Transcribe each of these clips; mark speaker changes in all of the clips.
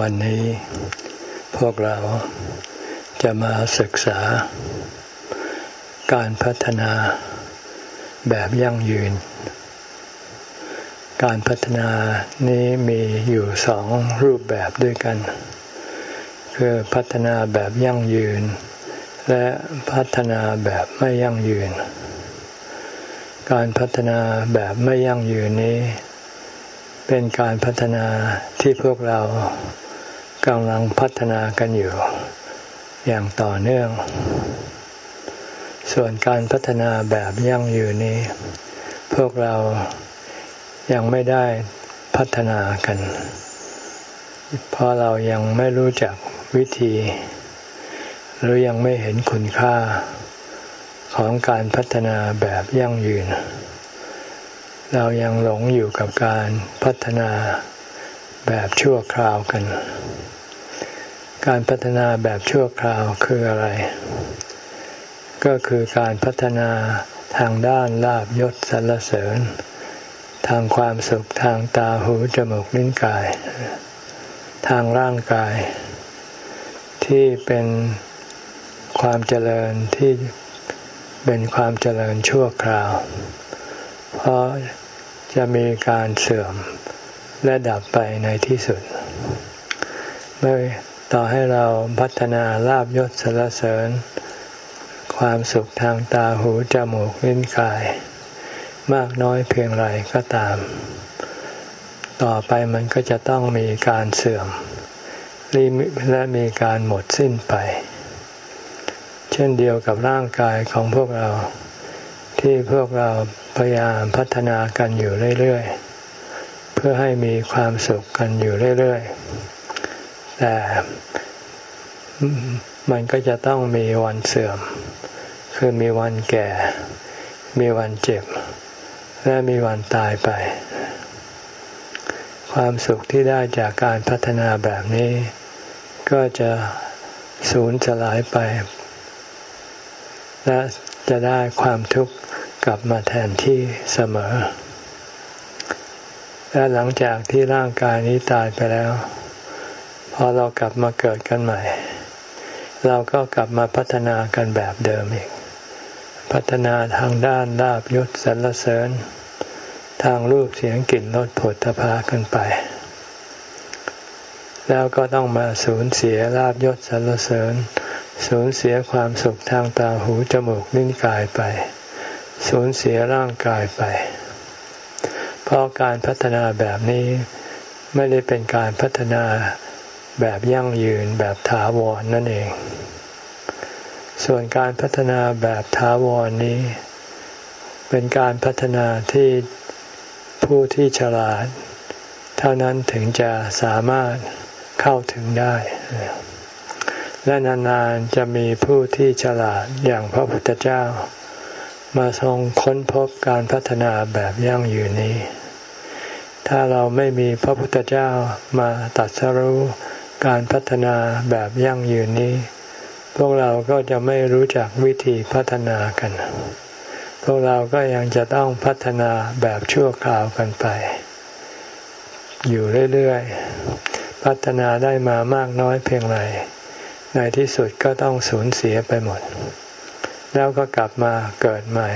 Speaker 1: วันนี้พวกเราจะมาศึกษา การพัฒนาแบบยั่งยืน การพัฒนานี้มีอยู่สองรูปแบบด้วยกัน คือพัฒนาแบบยั่งยืน และพัฒนาแบบไม่ยั่งยืน การพัฒนาแบบไม่ยั่งยืนนี้ เป็นการพัฒนาที่พวกเรา กำลังพัฒนากันอยู่อย่างต่อเนื่อง ส่วนการพัฒนาแบบยั่งยืนนี้ พวกเรายังไม่ได้พัฒนากัน เพราะเรายังไม่รู้จักวิธี หรือยังไม่เห็นคุณค่าของการพัฒนาแบบยั่งยืน เรายังหลงอยู่กับการพัฒนาแบบชั่วคราวกัน การพัฒนาแบบชั่วคราวคืออะไร ก็คือการพัฒนาทางด้านลาบยศสรรเสริญ ทางความสุขทางตาหูจมูกลิ้นกาย ทางร่างกาย ที่เป็นความเจริญที่เป็นความเจริญชั่วคราว เพราะจะมีการเสื่อมและดับไปในที่สุดไม่ ต่อให้เราพัฒนาลาบยศสรรเสริญ ความสุขทางตาหูจมูกลิ้นกาย มากน้อยเพียงไรก็ตาม ต่อไปมันก็จะต้องมีการเสื่อมและมีการหมดสิ้นไป เช่นเดียวกับร่างกายของพวกเรา ที่พวกเราพยายามพัฒนากันอยู่เรื่อยๆ เพื่อให้มีความสุขกันอยู่เรื่อยๆ แต่มันก็จะต้องมีวันเสื่อม คือมีวันแก่ มีวันเจ็บ และมีวันตายไป ความสุขที่ได้จากการพัฒนาแบบนี้ ก็จะสูญสลายไป และจะได้ความทุกข์กลับมาแทนที่เสมอ และหลังจากที่ร่างกายนี้ตายไปแล้ว พอเรากลับมาเกิดกันใหม่ เราก็กลับมาพัฒนากันแบบเดิมอีก พัฒนาทางด้านลาบยศสรรเสริญ ทางรูปเสียงกลิ่นรสผลพากันไป แล้วก็ต้องมาสูญเสียลาบยศสรรเสริญ สูญเสียความสุขทางตาหูจมูกลิ้นกายไป สูญเสียร่างกายไป เพราะการพัฒนาแบบนี้ไม่ได้เป็นการพัฒนา แบบยั่งยืนแบบถาวรนนั่นเอง ส่วนการพัฒนาแบบถาวรนนี้ เป็นการพัฒนาที่ผู้ที่ฉลาด เท่านั้นถึงจะสามารถเข้าถึงได้ และนานๆจะมีผู้ที่ฉลาดอย่างพระพุทธเจ้า มาทรงค้นพบการพัฒนาแบบยั่งยืนนี้ถ้าเราไม่มีพระพุทธเจ้ามาตัดสรู้ การพัฒนาแบบยั่งยืนนี้ พวกเราก็จะไม่รู้จักวิธีพัฒนากัน พวกเราก็ยังจะต้องพัฒนาแบบชั่วคราวกันไป อยู่เรื่อยๆ พัฒนาได้มามากน้อยเพียงไร ในที่สุดก็ต้องสูญเสียไปหมด แล้วก็กลับมาเกิดใหม่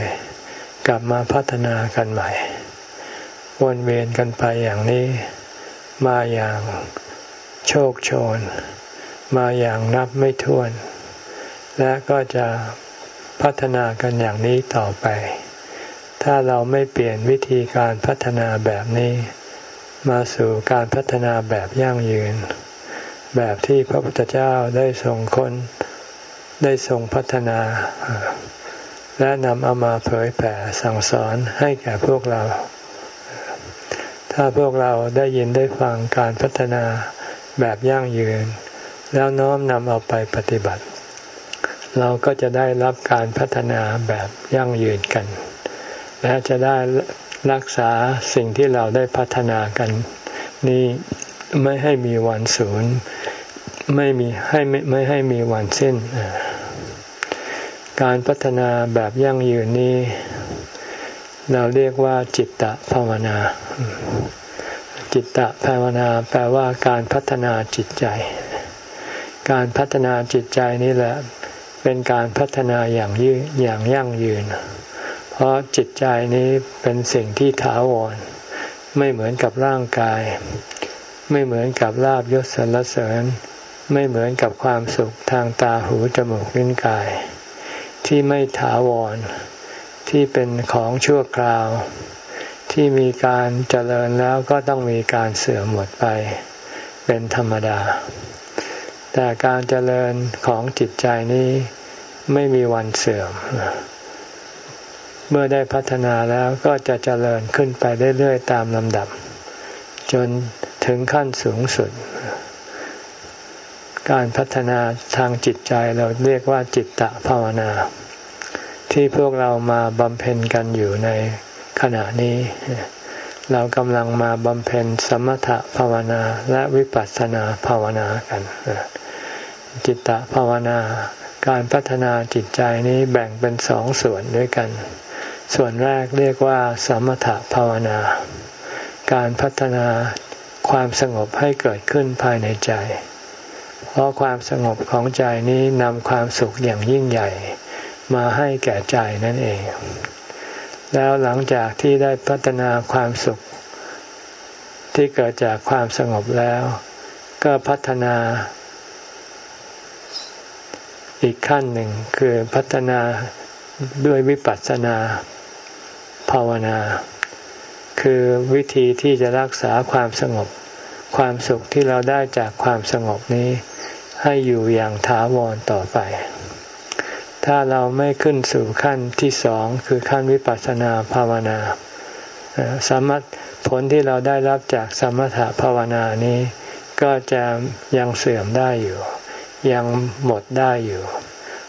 Speaker 1: กลับมาพัฒนากันใหม่ วนเวียนกันไปอย่างนี้มาอย่าง โชคโชน มาอย่างนับไม่ถ้วน และก็จะพัฒนากันอย่างนี้ต่อไป ถ้าเราไม่เปลี่ยนวิธีการพัฒนาแบบนี้ มาสู่การพัฒนาแบบยั่งยืน แบบที่พระพุทธเจ้าได้ทรงคนได้ทรงพัฒนา และนำเอามาเผยแผ่สั่งสอนให้แก่พวกเรา ถ้าพวกเราได้ยินได้ฟังการพัฒนา แบบยั่งยืน แล้วน้อมนำเอาไปปฏิบัติ เราก็จะได้รับการพัฒนาแบบยั่งยืนกัน และจะได้รักษาสิ่งที่เราได้พัฒนากัน นี้ไม่ให้มีวันศูนย์ไม่มีให้ไม่ไม่ให้มีวันสิ้น การพัฒนาแบบยั่งยืนนี้ เราเรียกว่าจิตตภาวนา จิจิตตภาวนาแปลว่าการพัฒนาจิตใจ การพัฒนาจิตใจนี่แหละเป็นการพัฒนาอย่างยืนอย่างยั่งยืน เพราะจิตใจนี้เป็นสิ่งที่ถาวร ไม่เหมือนกับร่างกาย ไม่เหมือนกับลาบยศสรรเสริญ ไม่เหมือนกับความสุขทางตาหูจมูกลิ้นกาย ที่ไม่ถาวร ที่เป็นของชั่วคราว ที่มีการเจริญแล้วก็ต้องมีการเสื่อมหมดไป เป็นธรรมดา แต่การเจริญของจิตใจนี้ไม่มีวันเสื่อม เมื่อได้พัฒนาแล้วก็จะเจริญขึ้นไปเรื่อยๆตามลำดับ จนถึงขั้นสูงสุด การพัฒนาทางจิตใจเราเรียกว่าจิตตะภาวนา ที่พวกเรามาบำเพ็ญกันอยู่ใน ขณะนี้ เรากำลังมาบำเพ็ญสมถภาวนาและวิปัสสนาภาวนากัน จิตตภาวนา การพัฒนาจิตใจนี้แบ่งเป็นสองส่วนด้วยกัน ส่วนแรกเรียกว่า สมถภาวนา การพัฒนาความสงบให้เกิดขึ้นภายในใจ เพราะความสงบของใจนี้นำความสุขอย่างยิ่งใหญ่ มาให้แก่ใจนั่นเอง แล้วหลังจากที่ได้พัฒนาความสุข ที่เกิดจากความสงบแล้ว ก็พัฒนา อีกขั้นหนึ่งคือพัฒนาด้วยวิปัสสนา ภาวนา คือวิธีที่จะรักษาความสงบ ความสุขที่เราได้จากความสงบนี้ ให้อยู่อย่างถาวรต่อไป ถ้าเราไม่ขึ้นสู่ขั้นที่สองคือขั้นวิปัสสนาภาวนาสามารถผลที่เราได้รับจากสมถภาวนานี้ ก็จะยังเสื่อมได้อยู่ ยังหมดได้อยู่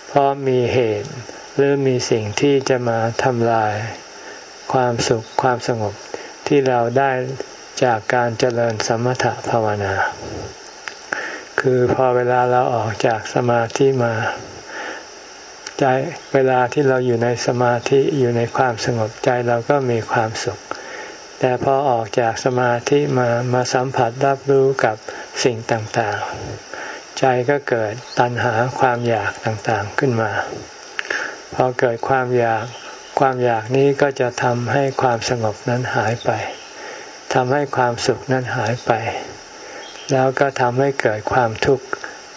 Speaker 1: เพราะมีเหตุหรือมีสิ่งที่จะมาทำลาย ความสุขความสงบที่เราได้จากการเจริญสมถภาวนา คือพอเวลาเราออกจากสมาธิมา ใจเวลาที่เราอยู่ในสมาธิอยู่ในความสงบใจเราก็มีความสุข แต่พอออกจากสมาธิมามาสัมผัสรับรู้กับสิ่งต่างๆ ใจก็เกิดตัณหาความอยากต่างๆขึ้นมา พอเกิดความอยากความอยากนี้ก็จะทำให้ความสงบนั้นหายไปทำให้ความสุขนั้นหายไป แล้วก็ทำให้เกิดความทุกข์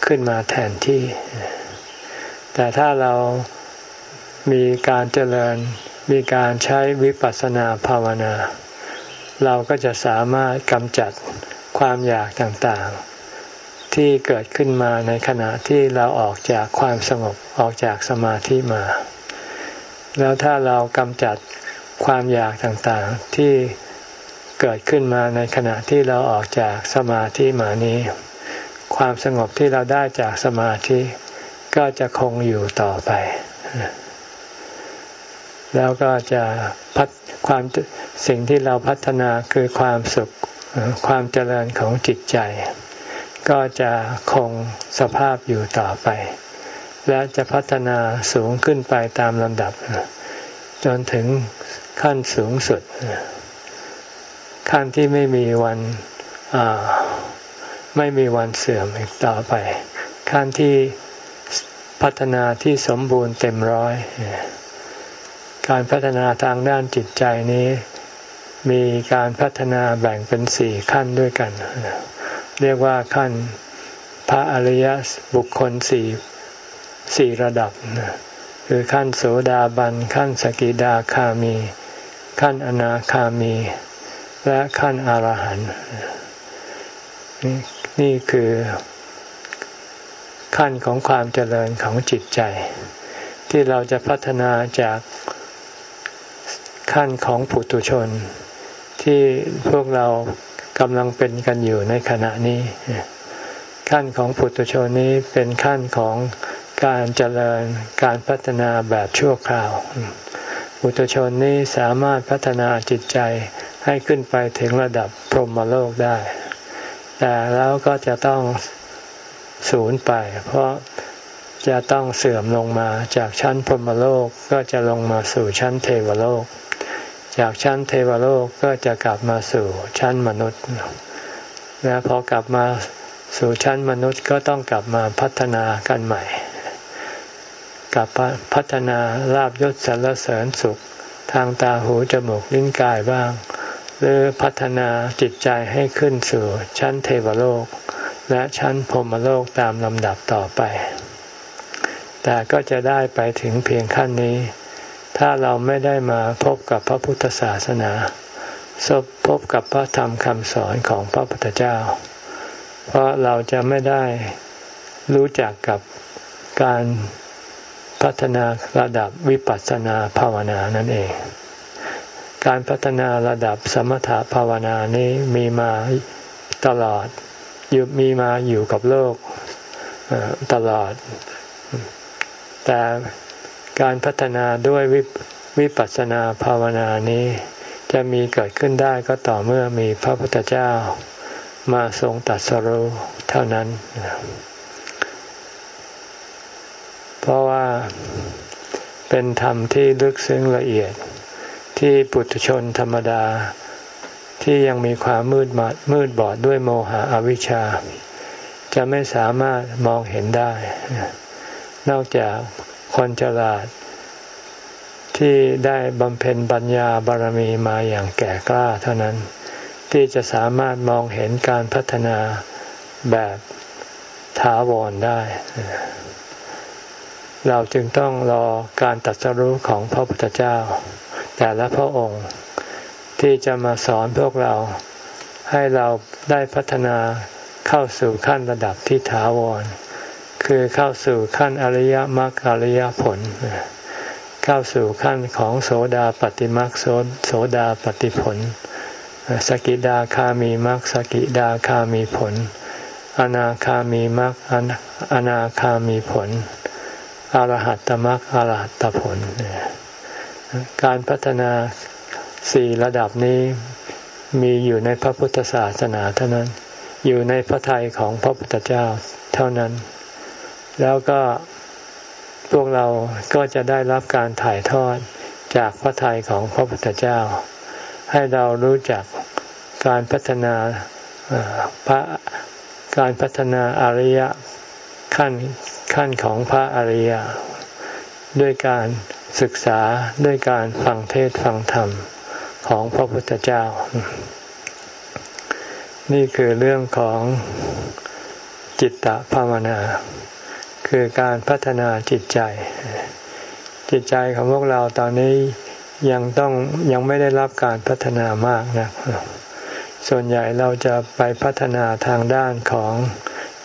Speaker 1: ขึ้นมาแทนที่ แต่ถ้าเรามีการเจริญ มีการใช้วิปัสสนาภาวนา เราก็จะสามารถกำจัดความอยากต่างๆ ที่เกิดขึ้นมาในขณะที่เราออกจากความสงบออกจากสมาธิมา แล้วถ้าเรากำจัดความอยากต่างๆที่เกิดขึ้นมาในขณะที่เราออกจากสมาธิมานี้ ความสงบที่เราได้จากสมาธิ ก็จะคงอยู่ต่อไป แล้วก็จะพัฒความสิ่งที่เราพัฒนาคือความสุขความเจริญของจิตใจ ก็จะคงสภาพอยู่ต่อไป และจะพัฒนาสูงขึ้นไปตามลำดับ จนถึงขั้นสูงสุด ขั้นที่ไม่มีวันไม่มีวันเสื่อมอีกต่อไป ขั้นที่ พัฒนาที่สมบูรณ์เต็มร้อย การพัฒนาทางด้านจิตใจนี้ มีการพัฒนาแบ่งเป็นสี่ขั้นด้วยกัน เรียกว่าขั้นพระอริยบุคคลสี่สี่ระดับ คือขั้นโสดาบัน ขั้นสกิดาคามี ขั้นอนาคามี และขั้นอรหันต์นี่คือ ขั้นของความเจริญของจิตใจ ที่เราจะพัฒนาจากขั้นของปุถุชน ที่พวกเรากำลังเป็นกันอยู่ในขณะนี้ ขั้นของปุถุชนนี้เป็นขั้นของการเจริญการพัฒนาแบบชั่วคราวปุถุชนนี้สามารถพัฒนาจิตใจให้ขึ้นไปถึงระดับพรหมโลกได้ แต่แล้วก็จะต้อง ศูนย์ไป เพราะจะต้องเสื่อมลงมาจากชั้นพรหมโลกก็จะลงมาสู่ชั้นเทวโลกจจากชั้นเทวโลกก็จะกลับมาสู่ชั้นมนุษย์และพอกลับมาสู่ชั้นมนุษย์ก็ต้องกลับมาพัฒนากันใหม่ กลับพัฒนาลาบยศสรรเสริญสุข ทางตาหูจมูกลิ้นกายบ้าง หรือพัฒนาจิตใจให้ขึ้นสู่ชั้นเทวโลก และชั้นพรมโลกตามลำดับต่อไป แต่ก็จะได้ไปถึงเพียงขั้นนี้ ถ้าเราไม่ได้มาพบกับพระพุทธศาสนาพบกับพระธรรมคำสอนของพระพุทธเจ้า เพราะเราจะไม่ได้รู้จักกับการพัฒนาระดับวิปัสสนาภาวนานั่นเอง การพัฒนาระดับสมถภาวนานี้มีมาตลอด อยู่มีมาอยู่กับโลกตลอด แต่การพัฒนาด้วยวิปัสสนาภาวนานี้ จะมีเกิดขึ้นได้ก็ต่อเมื่อมีพระพุทธเจ้ามาทรงตัดสรุเท่านั้น เพราะว่าเป็นธรรมที่ลึกซึ้งละเอียดที่ปุถุชนธรรมดา ที่ยังมีความมืดมดมืดบอดด้วยโมหะอวิชชา จะไม่สามารถมองเห็นได้ นอกจากคนฉลาด ที่ได้บำเพ็ญปัญญาบารมีมาอย่างแก่กล้าเท่านั้น ที่จะสามารถมองเห็นการพัฒนาแบบถาวรได้ เราจึงต้องรอการตัดสรู้ของพระพุทธเจ้า แต่ละพระองค์ ที่จะมาสอนพวกเราให้เราได้พัฒนาเข้าสู่ขั้นระดับที่ถาวร คือเข้าสู่ขั้นอริยมรรคอริยผล เข้าสู่ขั้นของโสดาปฏิมักโสดาปฏิผล สกิดาคามีมักสกิดาคามีผล อนาคามีมักอนาคามีผล อรหัตตมักอรหัตตผล การพัฒนา สี่ระดับนี้มีอยู่ในพระพุทธศาสนาเท่านั้น อยู่ในพระทัยของพระพุทธเจ้าเท่านั้น แล้วก็พวกเราก็จะได้รับการถ่ายทอดจากพระทัยของพระพุทธเจ้า ให้เรารู้จักการพัฒนาพระการพัฒนาอริยขั้นขั้นของพระอริยด้วยการศึกษาด้วยการฟังเทศฟังธรรม ของพระพุทธเจ้า นี่คือเรื่องของจิตตภาวนา คือการพัฒนาจิตใจ จิตใจของพวกเราตอนนี้ยังต้องยังไม่ได้รับการพัฒนามากนะ ส่วนใหญ่เราจะไปพัฒนาทางด้านของ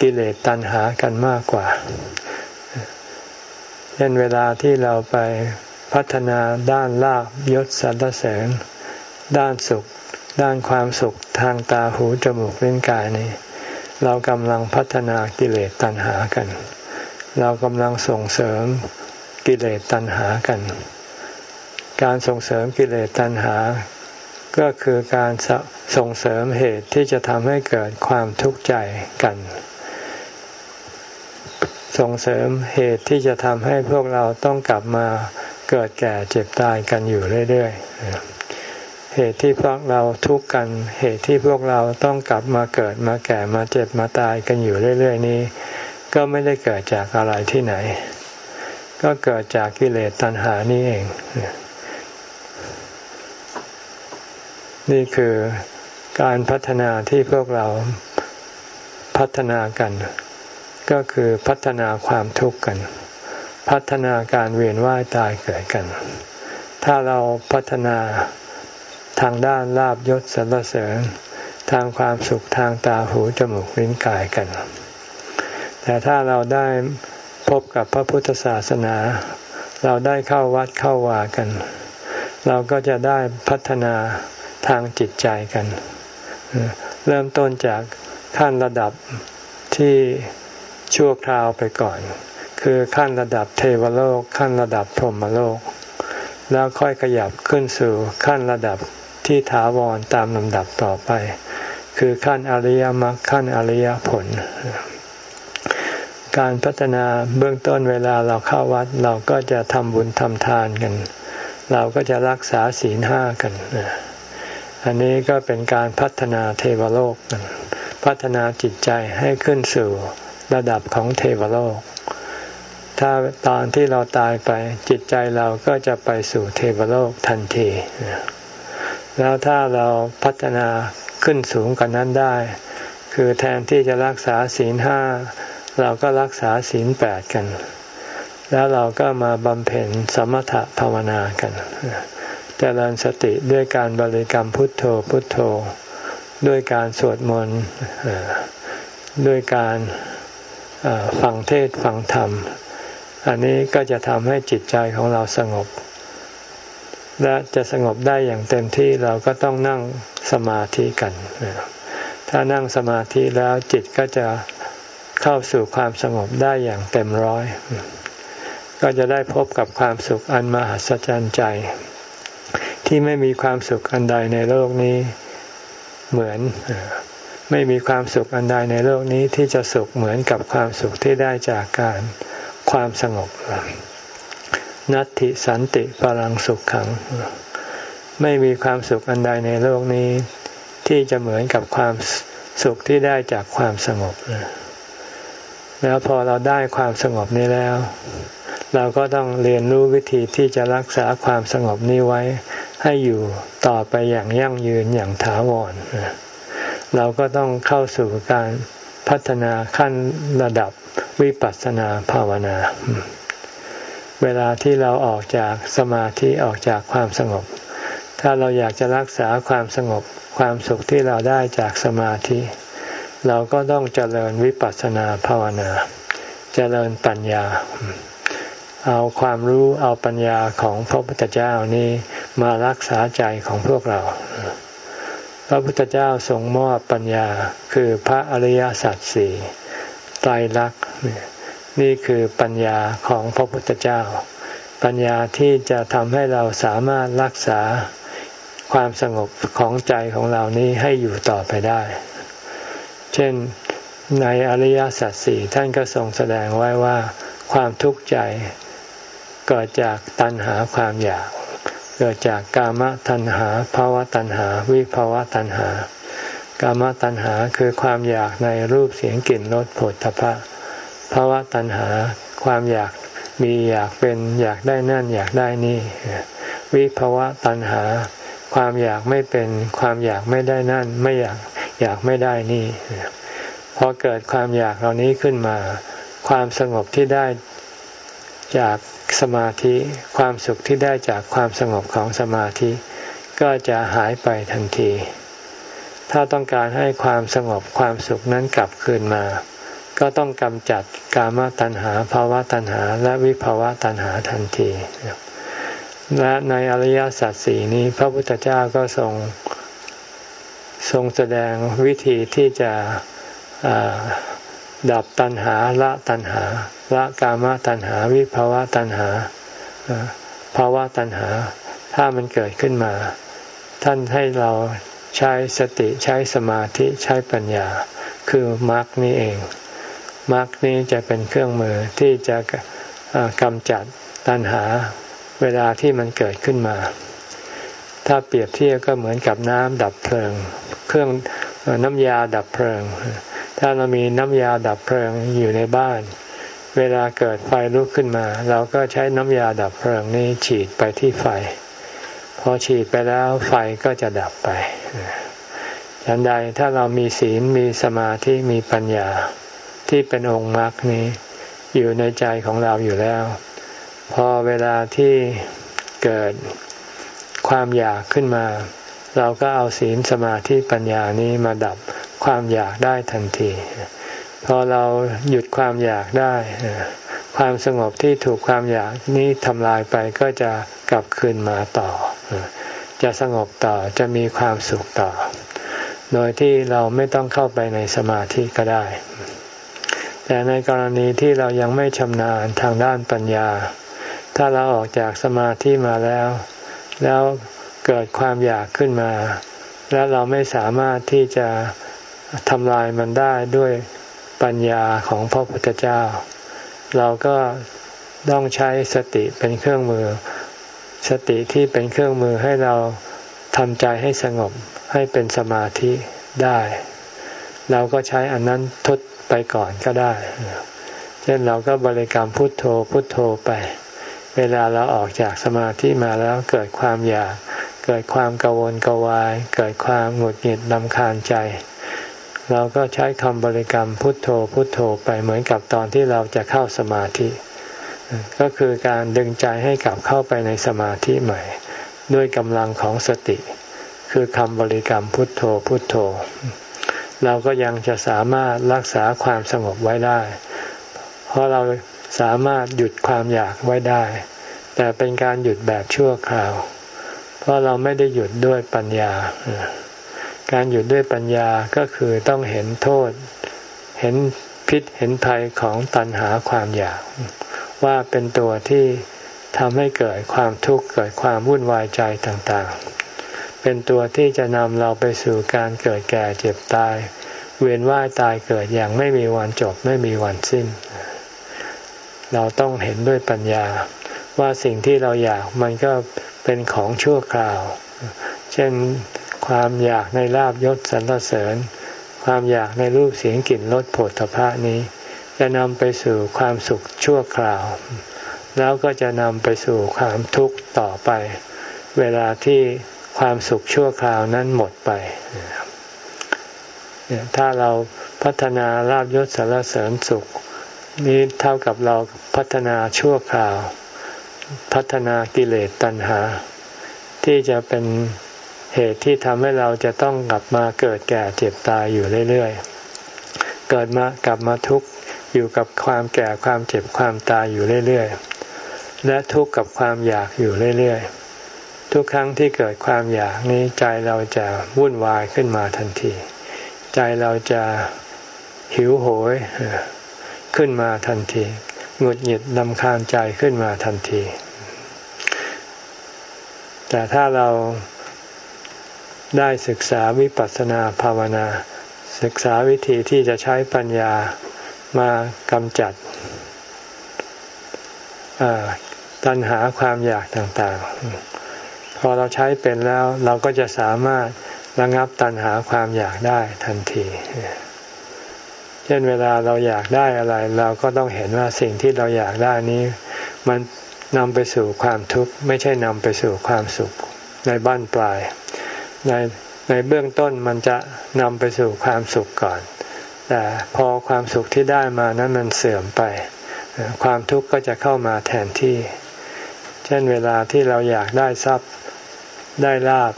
Speaker 1: กิเลสตัณหากันมากกว่าเช่นเวลาที่เราไปพัฒนาด้านลาบยศสรรเสริญ ด้านสุข ด้านความสุขทางตาหูจมูกลิ้นกายนี่เรากำลังพัฒนากิเลสตัณหากัน เรากำลังส่งเสริมกิเลสตัณหากัน การส่งเสริมกิเลสตัณหา ก็คือการส่งเสริมเหตุที่จะทำให้เกิดความทุกข์ใจกัน ส่งเสริมเหตุที่จะทำให้พวกเราต้องกลับมาเกิดแก่เจ็บตายกันอยู่เรื่อย ๆ เหตุที่พวกเราทุกข์กัน เหตุที่พวกเราต้องกลับมาเกิดมาแก่มาเจ็บมาตายกันอยู่เรื่อย ๆ นี้ ก็ไม่ได้เกิดจากอะไรที่ไหน ก็เกิดจากกิเลสตัณหานี่เอง นี่คือการพัฒนาที่พวกเราพัฒนากัน ก็คือพัฒนาความทุกข์กัน พัฒนาการเวียนว่ายตายเกิดกัน ถ้าเราพัฒนา ทางด้านลาบยศสรรเสริญ ทางความสุขทางตาหูจมูกลิ้นกายกัน แต่ถ้าเราได้พบกับพระพุทธศาสนา เราได้เข้าวัดเข้าวากัน เราก็จะได้พัฒนาทางจิตใจกัน เริ่มต้นจากขั้นระดับที่ชั่วคราวไปก่อน คือขั้นระดับเทวโลก ขั้นระดับพรหมโลก แล้วค่อยขยับขึ้นสู่ขั้นระดับ ที่ถาวรตามลำดับต่อไป คือขั้นอริยมรรคขั้นอริยผล การพัฒนาเบื้องต้นเวลาเราเข้าวัด เราก็จะทำบุญทำทานกัน เราก็จะรักษาศีลห้ากัน อันนี้ก็เป็นการพัฒนาเทวโลกพัฒนาจิตใจให้ขึ้นสู่ระดับของเทวโลก ถ้าตอนที่เราตายไปจิตใจเราก็จะไปสู่เทวโลกทันที แล้วถ้าเราพัฒนาขึ้นสูงกว่านั้นได้ คือแทนที่จะรักษาศีลห้าเราก็รักษาศีลแปดกัน แล้วเราก็มาบำเพ็ญสมถะภาวนากันจเจริญสติด้วยการบริกรรมพุทโธพุทโธ ด้วยการสวดมนต์ด้วยการฟังเทศฟังธรรม อันนี้ก็จะทำให้จิตใจของเราสงบ และจะสงบได้อย่างเต็มที่เราก็ต้องนั่งสมาธิกัน ถ้านั่งสมาธิแล้วจิตก็จะเข้าสู่ความสงบได้อย่างเต็มร้อย ก็จะได้พบกับความสุขอันมหัศจรรย์ใจ ที่ไม่มีความสุขอันใดในโลกนี้เหมือนไม่มีความสุขอันใดในโลกนี้ที่จะสุขเหมือนกับความสุขที่ได้จากการความสงบ นัตติสันติพลังสุขขัง ไม่มีความสุขอันใดในโลกนี้ ที่จะเหมือนกับความสุขที่ได้จากความสงบ แล้วพอเราได้ความสงบนี้แล้ว เราก็ต้องเรียนรู้วิธีที่จะรักษาความสงบนี้ไว้ ให้อยู่ต่อไปอย่างยั่งยืนอย่างถาวร เราก็ต้องเข้าสู่การพัฒนาขั้นระดับวิปัสสนาภาวนา เวลาที่เราออกจากสมาธิออกจากความสงบ ถ้าเราอยากจะรักษาความสงบความสุขที่เราได้จากสมาธิ เราก็ต้องเจริญวิปัสสนาภาวนา เจริญปัญญา เอาความรู้เอาปัญญาของพระพุทธเจ้านี้มารักษาใจของพวกเรา พระพุทธเจ้าทรงมอบปัญญาคือพระอริยสัจสี่ไตรลักษณ์ นี่คือปัญญาของพระพุทธเจ้า ปัญญาที่จะทำให้เราสามารถรักษาความสงบของใจของเรานี้ให้อยู่ต่อไปได้ เช่นในอริยสัจสี่ท่านก็ทรงแสดงไว้ว่า ความทุกข์ใจเกิดจากตัณหาความอยาก เกิดจากกามตัณหาภาวะตัณหา วิภาวะตัณหากามตัณหาคือความอยากในรูปเสียงกลิ่นรสผลทพะ ภาวะตัณหา ความอยากมีอยากเป็นอยากได้นั่นอยากได้นี่ วิภาวะตัณหา ความอยากไม่เป็น ความอยากไม่ได้นั่น ไม่อยากอยากไม่ได้นี่พอเกิดความอยากเหล่านี้ขึ้นมา ความสงบที่ได้จากสมาธิความสุขที่ได้จากความสงบของสมาธิ ก็จะหายไปทันที ถ้าต้องการให้ความสงบความสุขนั้นกลับคืนมา ก็ต้องกำจัดกามตัณหาภาวะตัณหา และวิภาวะตัณหาทันทีและในอริยสัจสี่นี้ พระพุทธเจ้าก็ทรงทรงแสดงวิธีที่จะดับตัณหาละตัณหาละกามตัณหา วิภาวะตัณหาภาวะตัณหา ถ้ามันเกิดขึ้นมา ท่านให้เราใช้สติใช้สมาธิใช้ปัญญาคือมรรคนี้เอง มรรคนี้จะเป็นเครื่องมือที่จะกำจัดตัณหาเวลาที่มันเกิดขึ้นมา ถ้าเปรียบเทียบก็เหมือนกับน้ำดับเพลิง เครื่องน้ำยาดับเพลิง ถ้าเรามีน้ำยาดับเพลิงอยู่ในบ้าน เวลาเกิดไฟลุกขึ้นมา เราก็ใช้น้ำยาดับเพลิงนี้ฉีดไปที่ไฟ พอฉีดไปแล้วไฟก็จะดับไปฉันใดถ้าเรามีศีลมีสมาธิมีปัญญา ที่เป็นองค์มรรคนี้ อยู่ในใจของเราอยู่แล้ว พอเวลาที่เกิดความอยากขึ้นมา เราก็เอาศีลสมาธิปัญญานี้มาดับความอยากได้ทันที พอเราหยุดความอยากได้ ความสงบที่ถูกความอยากนี้ทำลายไปก็จะกลับคืนมาต่อ จะสงบต่อจะมีความสุขต่อ โดยที่เราไม่ต้องเข้าไปในสมาธิก็ได้ แต่ในกรณีที่เรายังไม่ชำนาญทางด้านปัญญา ถ้าเราออกจากสมาธิมาแล้ว แล้วเกิดความอยากขึ้นมา แล้วเราไม่สามารถที่จะทำลายมันได้ด้วยปัญญาของพระพุทธเจ้า เราก็ต้องใช้สติเป็นเครื่องมือ สติที่เป็นเครื่องมือให้เราทำใจให้สงบให้เป็นสมาธิได้ เราก็ใช้อันนั้นทด ไปก่อนก็ได้ เช่นเราก็บริกรรมพุทโธพุทโธไป เวลาเราออกจากสมาธิมาแล้วเกิดความอยาก เกิดความกังวลกวาย เกิดความหงุดหงิดลำคาญใจ เราก็ใช้คำบริกรรมพุทโธพุทโธไปเหมือนกับตอนที่เราจะเข้าสมาธิ ก็คือการดึงใจให้กลับเข้าไปในสมาธิใหม่ ด้วยกำลังของสติ คือคำบริกรรมพุทโธพุทโธ เราก็ยังจะสามารถรักษาความสงบไว้ได้ เพราะเราสามารถหยุดความอยากไว้ได้ แต่เป็นการหยุดแบบชั่วคราว เพราะเราไม่ได้หยุดด้วยปัญญา การหยุดด้วยปัญญาก็คือต้องเห็นโทษ เห็นพิษเห็นภัยของตัณหาความอยาก ว่าเป็นตัวที่ทำให้เกิดความทุกข์เกิดความวุ่นวายใจต่างๆ เป็นตัวที่จะนำเราไปสู่การเกิดแก่เจ็บตาย เวียนว่ายตายเกิดอย่างไม่มีวันจบไม่มีวันสิ้น เราต้องเห็นด้วยปัญญา ว่าสิ่งที่เราอยากมันก็เป็นของชั่วคราว เช่นความอยากในลาบยศสรรเสริญ ความอยากในรูปเสียงกลิ่นรสผลตภะนี้ จะนำไปสู่ความสุขชั่วคราว แล้วก็จะนำไปสู่ความทุกข์ต่อไป เวลาที่ ความสุขชั่วคราวนั้นหมดไป ถ้าเราพัฒนาลาบยศสารเสริญสุข นี้เท่ากับเราพัฒนาชั่วคราว พัฒนากิเลสตัณหา ที่จะเป็นเหตุที่ทำให้เราจะต้องกลับมาเกิดแก่เจ็บตายอยู่เรื่อยๆ เกิดมากลับมาทุกข์อยู่กับความแก่ความเจ็บความตายอยู่เรื่อยๆ และทุกข์กับความอยากอยู่เรื่อยๆ ทุกครั้งที่เกิดความอยากนี้ใจเราจะวุ่นวายขึ้นมาทันที ใจเราจะหิวโหยขึ้นมาทันทีหงุดหงิดนำคาญใจขึ้นมาทันที แต่ถ้าเราได้ศึกษาวิปัสสนาภาวนา ศึกษาวิธีที่จะใช้ปัญญามากำจัดตัณหาความอยากต่างๆ พอเราใช้เป็นแล้วเราก็จะสามารถระงับตัณหาความอยากได้ทันที เช่นเวลาเราอยากได้อะไร เราก็ต้องเห็นว่าสิ่งที่เราอยากได้นี้ มันนำไปสู่ความทุกข์ ไม่ใช่นำไปสู่ความสุขในบ้านปลาย ในในเบื้องต้นมันจะนำไปสู่ความสุขก่อน แต่พอความสุขที่ได้มานั้นมันเสื่อมไป ความทุกข์ก็จะเข้ามาแทนที่ เช่นเวลาที่เราอยากได้ทรัพย์ ได้ลาบ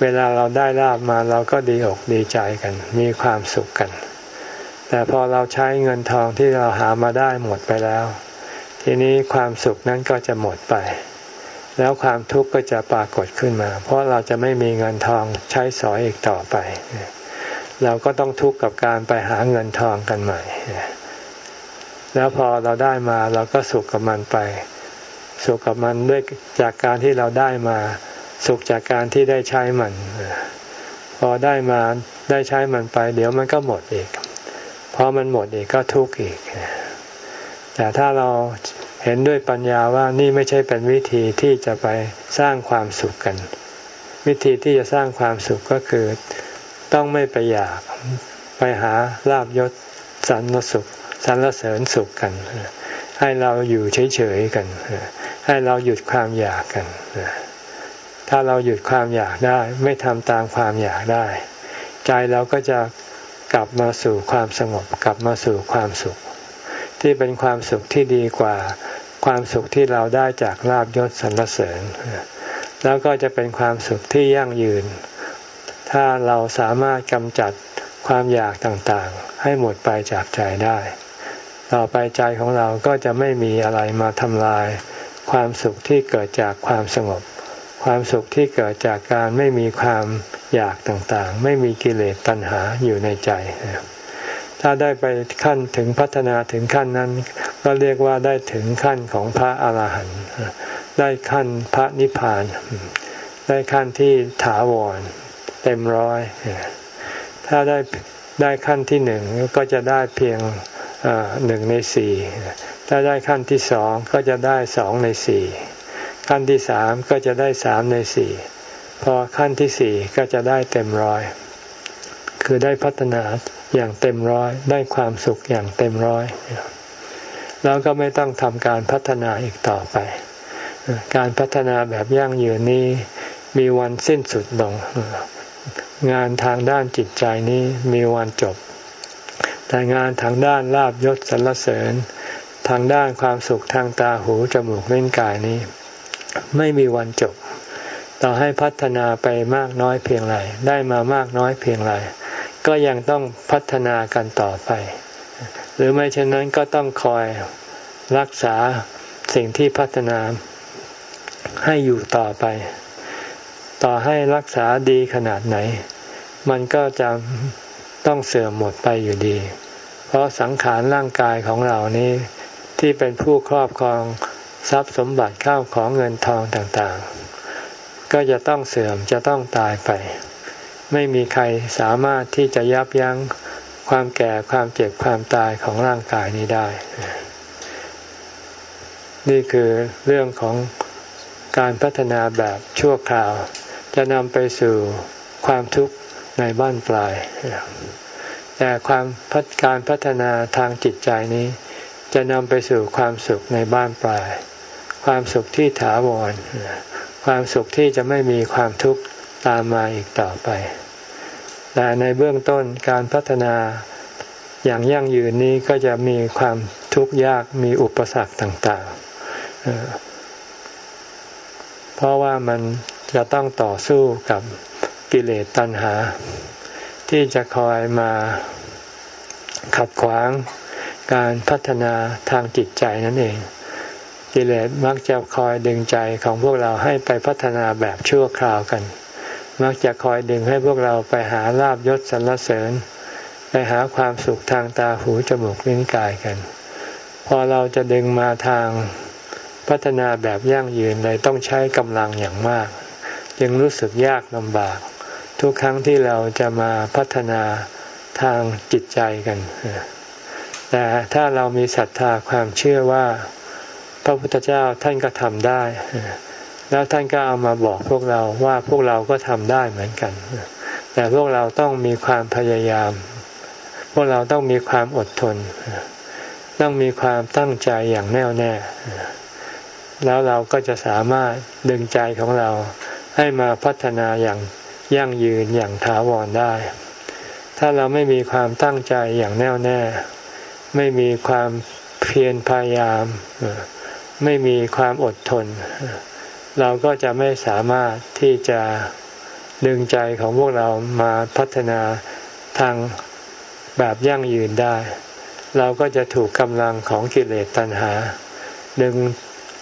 Speaker 1: เวลาเราได้ลาบมาเราก็ดีอกดีใจกัน มีความสุขกัน แต่พอเราใช้เงินทองที่เราหามาได้หมดไปแล้ว ทีนี้ความสุขนั้นก็จะหมดไป แล้วความทุกข์ก็จะปรากฏขึ้นมา เพราะเราจะไม่มีเงินทองใช้สอยอีกต่อไป เราก็ต้องทุกข์กับการไปหาเงินทองกันใหม่ แล้วพอเราได้มาเราก็สุขกับมันไปสุขกับมันด้วยจากการที่เราได้มา สุขจากการที่ได้ใช้มัน พอได้มาได้ใช้มันไป เดี๋ยวมันก็หมดอีก พอมันหมดอีกก็ทุกข์อีก แต่ถ้าเราเห็นด้วยปัญญาว่านี่ไม่ใช่เป็นวิธีที่จะไปสร้างความสุขกัน วิธีที่จะสร้างความสุขก็คือต้องไม่ไปอยากไปหาลาบยศสรรสุขสรรเสริญสุขกัน ให้เราอยู่เฉยๆกัน ให้เราหยุดความอยากกัน ถ้าเราหยุดความอยากได้ ไม่ทำตามความอยากได้ ใจเราก็จะกลับมาสู่ความสงบ กลับมาสู่ความสุข ที่เป็นความสุขที่ดีกว่า ความสุขที่เราได้จากลาบยศสรรเสริญ แล้วก็จะเป็นความสุขที่ยั่งยืน ถ้าเราสามารถกำจัดความอยากต่างๆ ให้หมดไปจากใจได้ ต่อไปใจของเราก็จะไม่มีอะไรมาทำลาย ความสุขที่เกิดจากความสงบ ความสุขที่เกิดจากการไม่มีความอยากต่างๆ ไม่มีกิเลสตัณหาอยู่ในใจ ถ้าได้ไปขั้นถึงพัฒนาถึงขั้นนั้น ก็เรียกว่าได้ถึงขั้นของพระอาหารหันต์ได้ขั้นพระนิพพาน ได้ขั้นที่ถาวร เต็มร้อย ถ้าได้ได้ขั้นที่หนึ่งก็จะได้เพียงหนึ่งในสี่ถ้าได้ขั้นที่สองก็จะได้สองในสี่ ขั้นที่สามก็จะได้สามในสี่พอขั้นที่สี่ก็จะได้เต็มร้อย คือได้พัฒนาอย่างเต็มร้อย ได้ความสุขอย่างเต็มร้อย แล้วก็ไม่ต้องทำการพัฒนาอีกต่อไป การพัฒนาแบบยั่งยืนนี้มีวันสิ้นสุดลง งานทางด้านจิตใจนี้มีวันจบ แต่งานทางด้านลาบยศสรรเสริญ ทางด้านความสุขทางตาหูจมูกเล่นกายนี้ ไม่มีวันจบ ต่อให้พัฒนาไปมากน้อยเพียงไรได้มามากน้อยเพียงไรก็ยังต้องพัฒนากันต่อไป หรือไม่เช่นนั้นก็ต้องคอยรักษาสิ่งที่พัฒนาให้อยู่ต่อไป ต่อให้รักษาดีขนาดไหน มันก็จะต้องเสื่อมหมดไปอยู่ดี เพราะสังขารร่างกายของเรานี้ที่เป็นผู้ครอบครอง ทรัพย์สมบัติข้าวของเงินทองต่างๆ ก็จะต้องเสื่อมจะต้องตายไป ไม่มีใครสามารถที่จะยับยั้งความแก่ความเจ็บความตายของร่างกายนี้ได้ นี่คือเรื่องของการพัฒนาแบบชั่วคราว จะนำไปสู่ความทุกข์ในบ้านปลาย แต่ความพัฒการพัฒนาทางจิตใจนี้ จะนำไปสู่ความสุขในบ้านปลาย ความสุขที่ถาวร ความสุขที่จะไม่มีความทุกข์ตามมาอีกต่อไป แต่ในเบื้องต้นการพัฒนาอย่างยั่งยืนนี้ก็จะมีความทุกข์ยากมีอุปสรรคต่างๆ เพราะว่ามันจะต้องต่อสู้กับกิเลสตัณหา ที่จะคอยมาขัดขวางการพัฒนาทางจิตใจนั่นเอง กิเลสมักจะคอยดึงใจของพวกเราให้ไปพัฒนาแบบชั่วคราวกัน มักจะคอยดึงให้พวกเราไปหาลาบยศสรรเสริญ ไปหาความสุขทางตาหูจมูกลิ้นกายกัน พอเราจะดึงมาทางพัฒนาแบบยั่งยืนเลยต้องใช้กำลังอย่างมากยังรู้สึกยากลำบาก ทุกครั้งที่เราจะมาพัฒนาทางจิตใจกัน แต่ถ้าเรามีศรัทธาความเชื่อว่า พระพุทธเจ้าท่านก็ทำได้ แล้วท่านก็เอามาบอกพวกเราว่าพวกเราก็ทำได้เหมือนกัน แต่พวกเราต้องมีความพยายาม พวกเราต้องมีความอดทน ต้องมีความตั้งใจอย่างแน่วแน่ แล้วเราก็จะสามารถดึงใจของเราให้มาพัฒนาอย่างยั่งยืนอย่างถาวรได้ ถ้าเราไม่มีความตั้งใจอย่างแน่วแน่ ไม่มีความเพียรพยายาม ไม่มีความอดทน เราก็จะไม่สามารถที่จะดึงใจของพวกเรามาพัฒนาทางแบบยั่งยืนได้ เราก็จะถูกกำลังของกิเลสตัณหา ดึง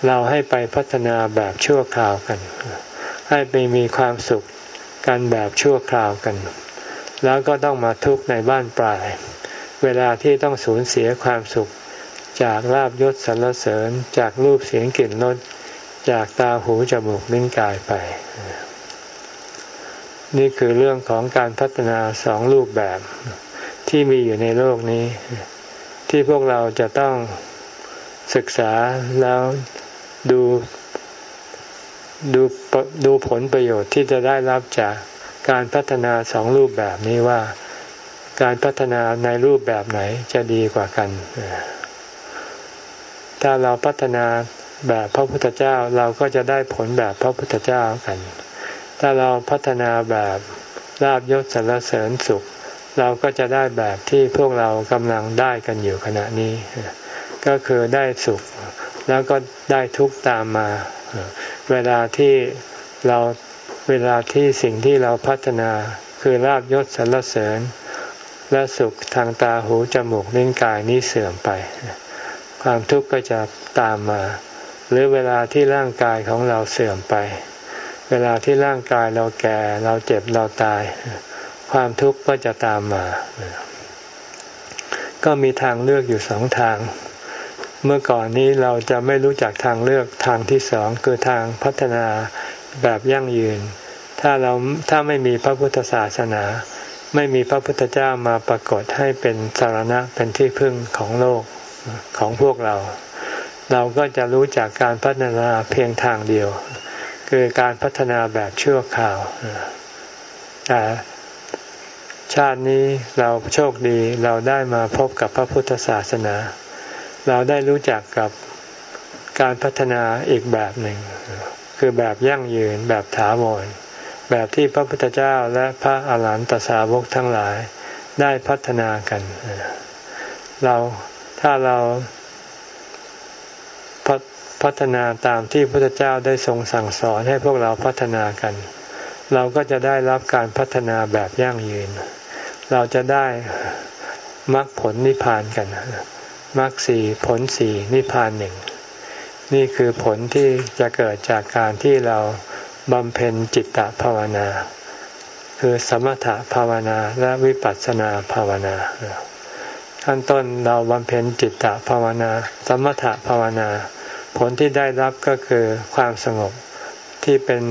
Speaker 1: เราให้ไปพัฒนาแบบชั่วคราวกัน ให้ไปมีความสุขกันแบบชั่วคราวกัน แล้วก็ต้องมาทุกข์ในบ้านปลาย เวลาที่ต้องสูญเสียความสุข จากลาบยศสรรเสริญจากรูปเสียงกลิ่นรสจากตาหูจมูกลิ้นกายไป นี่คือเรื่องของการพัฒนาสองรูปแบบที่มีอยู่ในโลกนี้ ที่พวกเราจะต้องศึกษาแล้วดูดูดูผลประโยชน์ที่จะได้รับจากการพัฒนาสองรูปแบบนี้ว่า การพัฒนาในรูปแบบไหนจะดีกว่ากัน ถ้าเราพัฒนาแบบพระพุทธเจ้าเราก็จะได้ผลแบบพระพุทธเจ้ากัน ถ้าเราพัฒนาแบบลาบยศสรรเสริญสุข เราก็จะได้แบบที่พวกเรากำลังได้กันอยู่ขณะนี้ ก็คือได้สุข แล้วก็ได้ทุกตามมา เวลาที่เราเวลาที่สิ่งที่เราพัฒนาคือลาบยศสรรเสริญ และสุขทางตาหูจมูกลิ้นกายนี้เสื่อมไป ความทุกข์ก็จะตามมา หรือเวลาที่ร่างกายของเราเสื่อมไป เวลาที่ร่างกายเราแก่ เราเจ็บเราตาย ความทุกข์ก็จะตามมา ก็มีทางเลือกอยู่สองทาง เมื่อก่อนนี้เราจะไม่รู้จักทางเลือกทางที่สองคือทางพัฒนาแบบยั่งยืน ถ้าเราถ้าไม่มีพระพุทธศาสนาไม่มีพระพุทธเจ้ามาปรากฏให้เป็นสารณะเป็นที่พึ่งของโลก ของพวกเรา เราก็จะรู้จากการพัฒนาเพียงทางเดียว คือการพัฒนาแบบชั่วคราวแต่ชาตินี้เราโชคดีเราได้มาพบกับพระพุทธศาสนา เราได้รู้จักกับการพัฒนาอีกแบบหนึ่ง คือแบบยั่งยืนแบบถาวรแบบที่พระพุทธเจ้าและพระอาหารหันตสาวกทั้งหลายได้พัฒนากัน เรา ถ้าเราพัฒนาตามที่พระเจ้าได้ทรงสั่งสอนให้พวกเราพัฒนากัน เราก็จะได้รับการพัฒนาแบบยั่งยืน เราจะได้มรรคผลนิพพานกันมรรคสี่ผลสี่นิพพานหนึ่งนี่คือผลที่จะเกิดจากการที่เราบำเพ็ญจิตตภาวนา คือสมถภาวนาและวิปัสสนาภาวนา ขั้นต้นเราบำเพ็ญจิตตภาวนา สมถภาวนา ผลที่ได้รับก็คือความสงบที่เป็น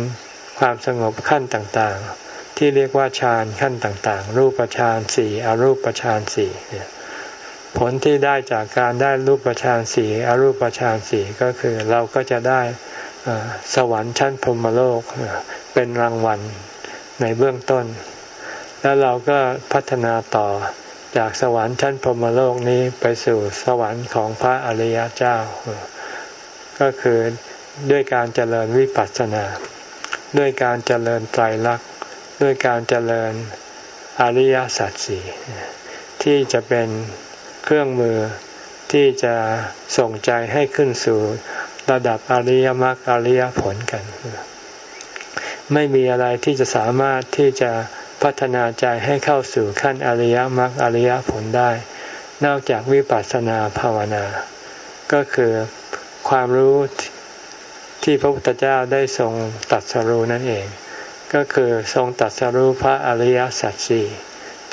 Speaker 1: ความสงบขั้นต่างๆ ที่เรียกว่าฌานขั้นต่างๆ รูปฌานสี่อรูปฌานสี่ผลที่ได้จากการได้รูปฌานสี่อรูปฌานสี่ก็คือเราก็จะได้สวรรค์ชั้นพรหมโลกเป็นรางวัลในเบื้องต้น แล้วเราก็พัฒนาต่อ จากสวรรค์ชั้นพรหมโลกนี้ไปสู่สวรรค์ของพระอริยเจ้า ก็คือด้วยการเจริญวิปัสสนา ด้วยการเจริญไตรลักษณ์ด้วยการเจริญอริยสัจสี่ที่จะเป็นเครื่องมือที่จะส่งใจให้ขึ้นสู่ระดับอริยมรรคอริยผลกัน ไม่มีอะไรที่จะสามารถที่จะ พัฒนาใจให้เข้าสู่ขั้นอริยมรรคอริยผลได้ นอกจากวิปัสสนาภาวนา ก็คือความรู้ที่พระพุทธเจ้าได้ทรงตัดสรู้นั่นเอง ก็คือทรงตัดสรู้พระอริยสัจสี่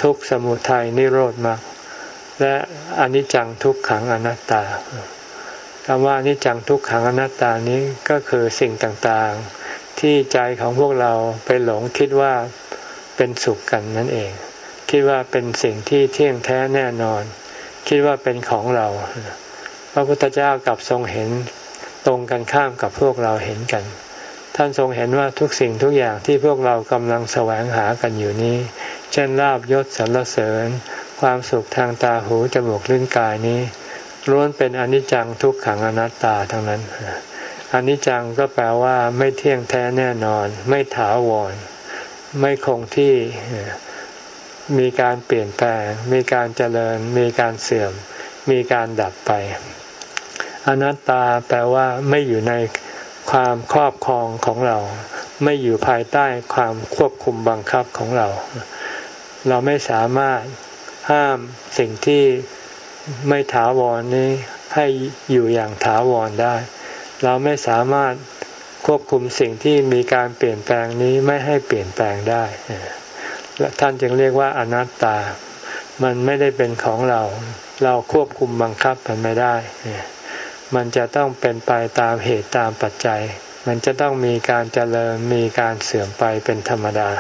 Speaker 1: ทุกสมุทัยนิโรธมรรคและอนิจจังทุกขังอนัตตาคำว่าอนิจจังทุกขังอนัตตานี้ก็คือสิ่งต่างๆ ที่ใจของพวกเราไปหลงคิดว่า เป็นสุขกันนั่นเอง คิดว่าเป็นสิ่งที่เที่ยงแท้แน่นอน คิดว่าเป็นของเรา พระพุทธเจ้ากับทรงเห็นตรงกันข้ามกับพวกเราเห็นกัน ท่านทรงเห็นว่าทุกสิ่งทุกอย่างที่พวกเรากำลังแสวงหากันอยู่นี้ เช่นลาบยศสรรเสริญ ความสุขทางตาหูจมูกลิ้นกายนี้ล้วนเป็นอนิจจังทุกขังอนัตตาทั้งนั้นอนิจจังก็แปลว่าไม่เที่ยงแท้แน่นอน ไม่ถาวร ไม่คงที่มีการเปลี่ยนแปลง มีการเจริญ มีการเสื่อม มีการดับไป อนัตตาแปลว่าไม่อยู่ในความครอบครองของเรา ไม่อยู่ภายใต้ความควบคุมบังคับของเรา เราไม่สามารถห้ามสิ่งที่ไม่ถาวรนี้ให้อยู่อย่างถาวรได้ เราไม่สามารถ ควบคุมสิ่งที่มีการเปลี่ยนแปลงนี้ไม่ให้เปลี่ยนแปลงได้และท่านจึงเรียกว่าอนัตตา มันไม่ได้เป็นของเรา เราควบคุมบังคับมันไม่ได้ มันจะต้องเป็นไปตามเหตุตามปัจจัย มันจะต้องมีการเจริญมีการเสื่อมไปเป็นธรรมดา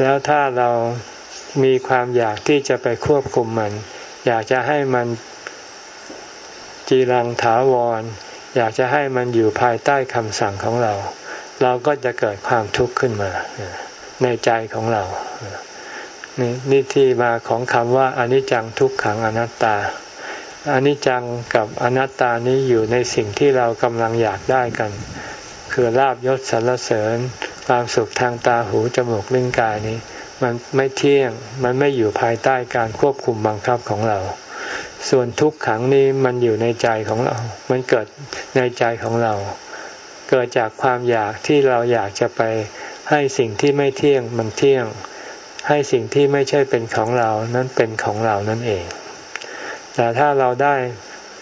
Speaker 1: แล้วถ้าเรามีความอยากที่จะไปควบคุมมัน อยากจะให้มันจีรังถาวร อยากจะให้มันอยู่ภายใต้คำสั่งของเรา เราก็จะเกิดความทุกข์ขึ้นมาในใจของเรานี่นี่ที่มาของคำว่าอนิจจังทุกขังอนัตตาอนิจจังกับอนัตตานี้อยู่ในสิ่งที่เรากำลังอยากได้กัน คือลาบยศสรรเสริญ ความสุขทางตาหูจมูกลิ้นกายนี้ มันไม่เที่ยงมันไม่อยู่ภายใต้การควบคุมบังคับของเรา ส่วนทุกขังนี้มันอยู่ในใจของเรา มันเกิดในใจของเรา เกิดจากความอยากที่เราอยากจะไปให้สิ่งที่ไม่เที่ยงมันเที่ยง ให้สิ่งที่ไม่ใช่เป็นของเรานั้นเป็นของเรานั่นเอง แต่ถ้าเราได้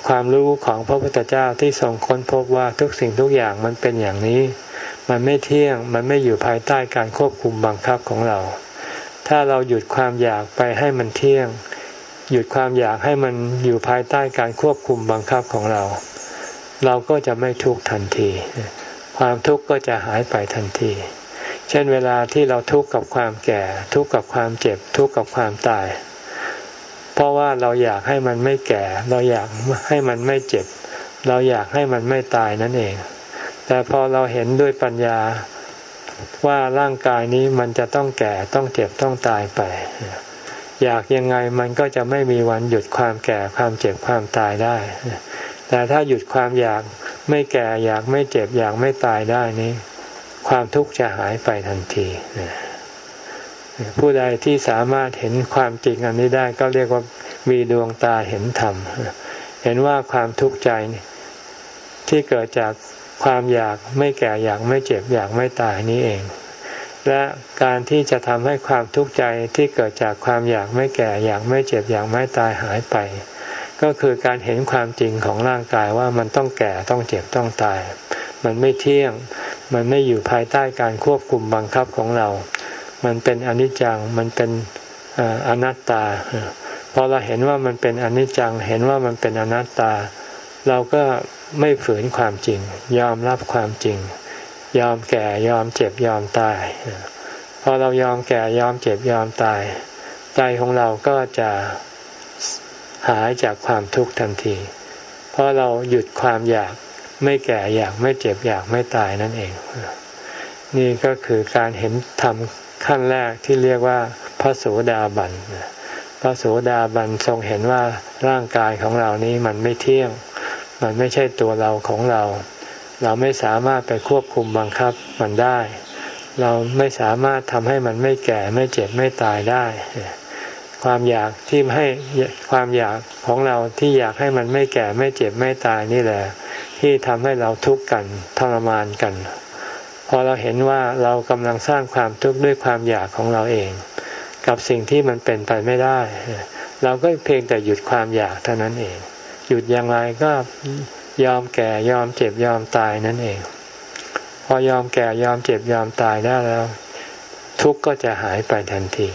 Speaker 1: ความรู้ของพระพุทธเจ้าที่ทรงค้นพบว่าทุกสิ่งทุกอย่างมันเป็นอย่างนี้ มันไม่เที่ยง มันไม่อยู่ภายใต้การควบคุมบังคับของเรา ถ้าเราหยุดความอยากไปให้มันเที่ยง หยุดความอยากให้มันอยู่ภายใต้การควบคุมบังคับของเรา เราก็จะไม่ทุกข์ทันที ความทุกข์ก็จะหายไปทันที เช่นเวลาที่เราทุกข์กับความแก่ ทุกข์กับความเจ็บ ทุกข์กับความตาย เพราะว่าเราอยากให้มันไม่แก่ เราอยากให้มันไม่เจ็บ เราอยากให้มันไม่ตายนั่นเอง แต่พอเราเห็นด้วยปัญญาว่าร่างกายนี้มันจะต้องแก่ต้องเจ็บต้องตายไป อยากยังไงมันก็จะไม่มีวันหยุดความแก่ความเจ็บความตายได้ แต่ถ้าหยุดความอยากไม่แก่อยากไม่เจ็บอยากไม่ตายได้นี้ ความทุกข์จะหายไปทันทีผู้ใดที่สามารถเห็นความจริงอันนี้ได้ก็เรียกว่ามีดวงตาเห็นธรรม เห็นว่าความทุกข์ใจที่เกิดจากความอยากไม่แก่อยากไม่เจ็บอยากไม่ตายนี้เอง และการที่จะทำให้ความทุกข์ใจที่เกิดจากความอยากไม่แก่อยากไม่เจ็บอยากไม่ตายหายไป ก็คือการเห็นความจริงของร่างกายว่ามันต้องแก่ต้องเจ็บต้องตาย มันไม่เที่ยง มันไม่อยู่ภายใต้การควบคุมบังคับของเรา มันเป็นอนิจจังมันเป็นอนัตตาพอเราเห็นว่ามันเป็นอนิจจังเห็นว่ามันเป็นอนัตตา เราก็ไม่ฝืนความจริง ยอมรับความจริง ยอมแก่ยอมเจ็บยอมตาย พอเรายอมแก่ยอมเจ็บยอมตาย ใจของเราก็จะหายจากความทุกข์ทันที เพราะเราหยุดความอยากไม่แก่อยากไม่เจ็บอยากไม่ตายนั่นเอง นี่ก็คือการเห็นธรรมขั้นแรกที่เรียกว่าพระโสดาบันพระโสดาบันทรงเห็นว่าร่างกายของเรานี้มันไม่เที่ยง มันไม่ใช่ตัวเราของเรา เราไม่สามารถไปควบคุมบังคับมันได้ เราไม่สามารถทำให้มันไม่แก่ไม่เจ็บไม่ตายได้ ความอยากที่ให้ความอยากของเราที่อยากให้มันไม่แก่ไม่เจ็บไม่ตายนี่แหละ ที่ทำให้เราทุกข์กันทรมานกัน พอเราเห็นว่าเรากำลังสร้างความทุกข์ด้วยความอยากของเราเอง กับสิ่งที่มันเป็นไปไม่ได้ เราก็เพียงแต่หยุดความอยากเท่านั้นเอง หยุดอย่างไรก็ ยอมแก่ยอมเจ็บยอมตายนั่นเอง พอยอมแก่ยอมเจ็บยอมตายได้แล้ว ทุกข์ก็จะหายไปทันที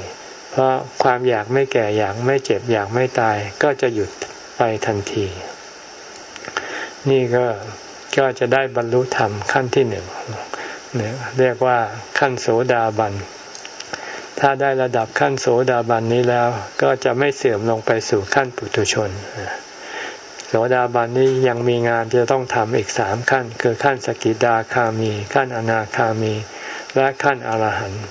Speaker 1: เพราะความอยากไม่แก่อยากไม่เจ็บอยากไม่ตายก็จะหยุดไปทันที นี่ก็ก็จะได้บรรลุธรรมขั้นที่หนึ่งเนี่ยเรียกว่าขั้นโสดาบัน ถ้าได้ระดับขั้นโสดาบันนี้แล้ว ก็จะไม่เสื่อมลงไปสู่ขั้นปุถุชน โสดาบันนี้ยังมีงานที่จะต้องทำอีกสามขั้น คือขั้นสกิดาคามี ขั้นอนาคามี และขั้นอรหันต์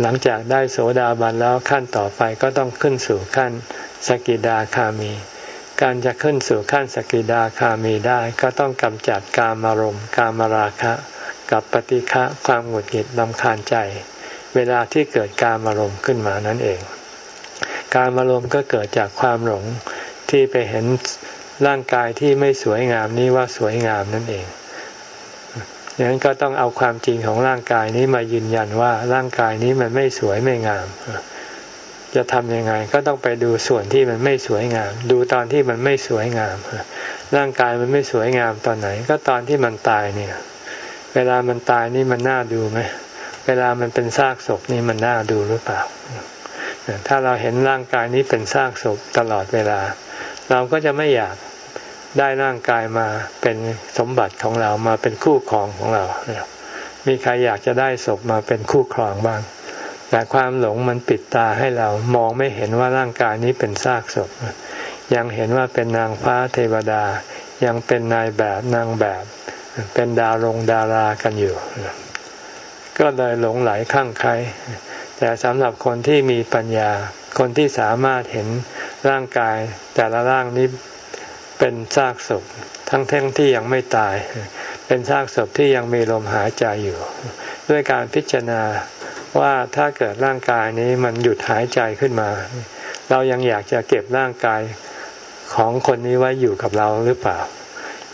Speaker 1: หลังจากได้โสดาบันแล้วขั้นต่อไปก็ต้องขึ้นสู่ขั้นสกิดาคามี การจะขึ้นสู่ขั้นสกิดาคามีได้ก็ต้องกำจัดกามารมณ์กามราคะ กับปฏิฆะความหงุดหงิดลำคาญใจ เวลาที่เกิดกามารมณ์ขึ้นมานั่นเอง กามารมณ์ก็เกิดจากความหลง ที่ไปเห็นร่างกายที่ไม่สวยงามนี้ว่าสวยงามนั่นเองดังนั้นก็ต้องเอาความจริงของร่างกายนี้มายืนยันว่าร่างกายนี้มันไม่สวยไม่งาม จะทำยังไงก็ต้องไปดูส่วนที่มันไม่สวยงาม ดูตอนที่มันไม่สวยงาม ร่างกายมันไม่สวยงามตอนไหน ก็ตอนที่มันตายเนี่ย เวลามันตายนี่มันน่าดูไหมเวลามันเป็นซากศพนี่มันน่าดูหรือเปล่า ถ้าเราเห็นร่างกายนี้เป็นซากศพตลอดเวลา เราก็จะไม่อยากได้ร่างกายมาเป็นสมบัติของเรามาเป็นคู่ครองของเรา มีใครอยากจะได้ศพมาเป็นคู่ครองบ้าง แต่ความหลงมันปิดตาให้เรามองไม่เห็นว่าร่างกายนี้เป็นซากศพ ยังเห็นว่าเป็นนางฟ้าเทวดา ยังเป็นนายแบบนางแบบ เป็นดาวงดารากันอยู่ ก็เลยหลงไหลข้างใคร แต่สำหรับคนที่มีปัญญา คนที่สามารถเห็นร่างกาย แต่ละร่างนี้เป็นซากศพทั้งแท่งที่ยังไม่ตาย เป็นซากศพที่ยังมีลมหายใจอยู่ ด้วยการพิจารณาว่าถ้าเกิดร่างกายนี้มันหยุดหายใจขึ้นมา เรายังอยากจะเก็บร่างกายของคนนี้ไว้อยู่กับเราหรือเปล่า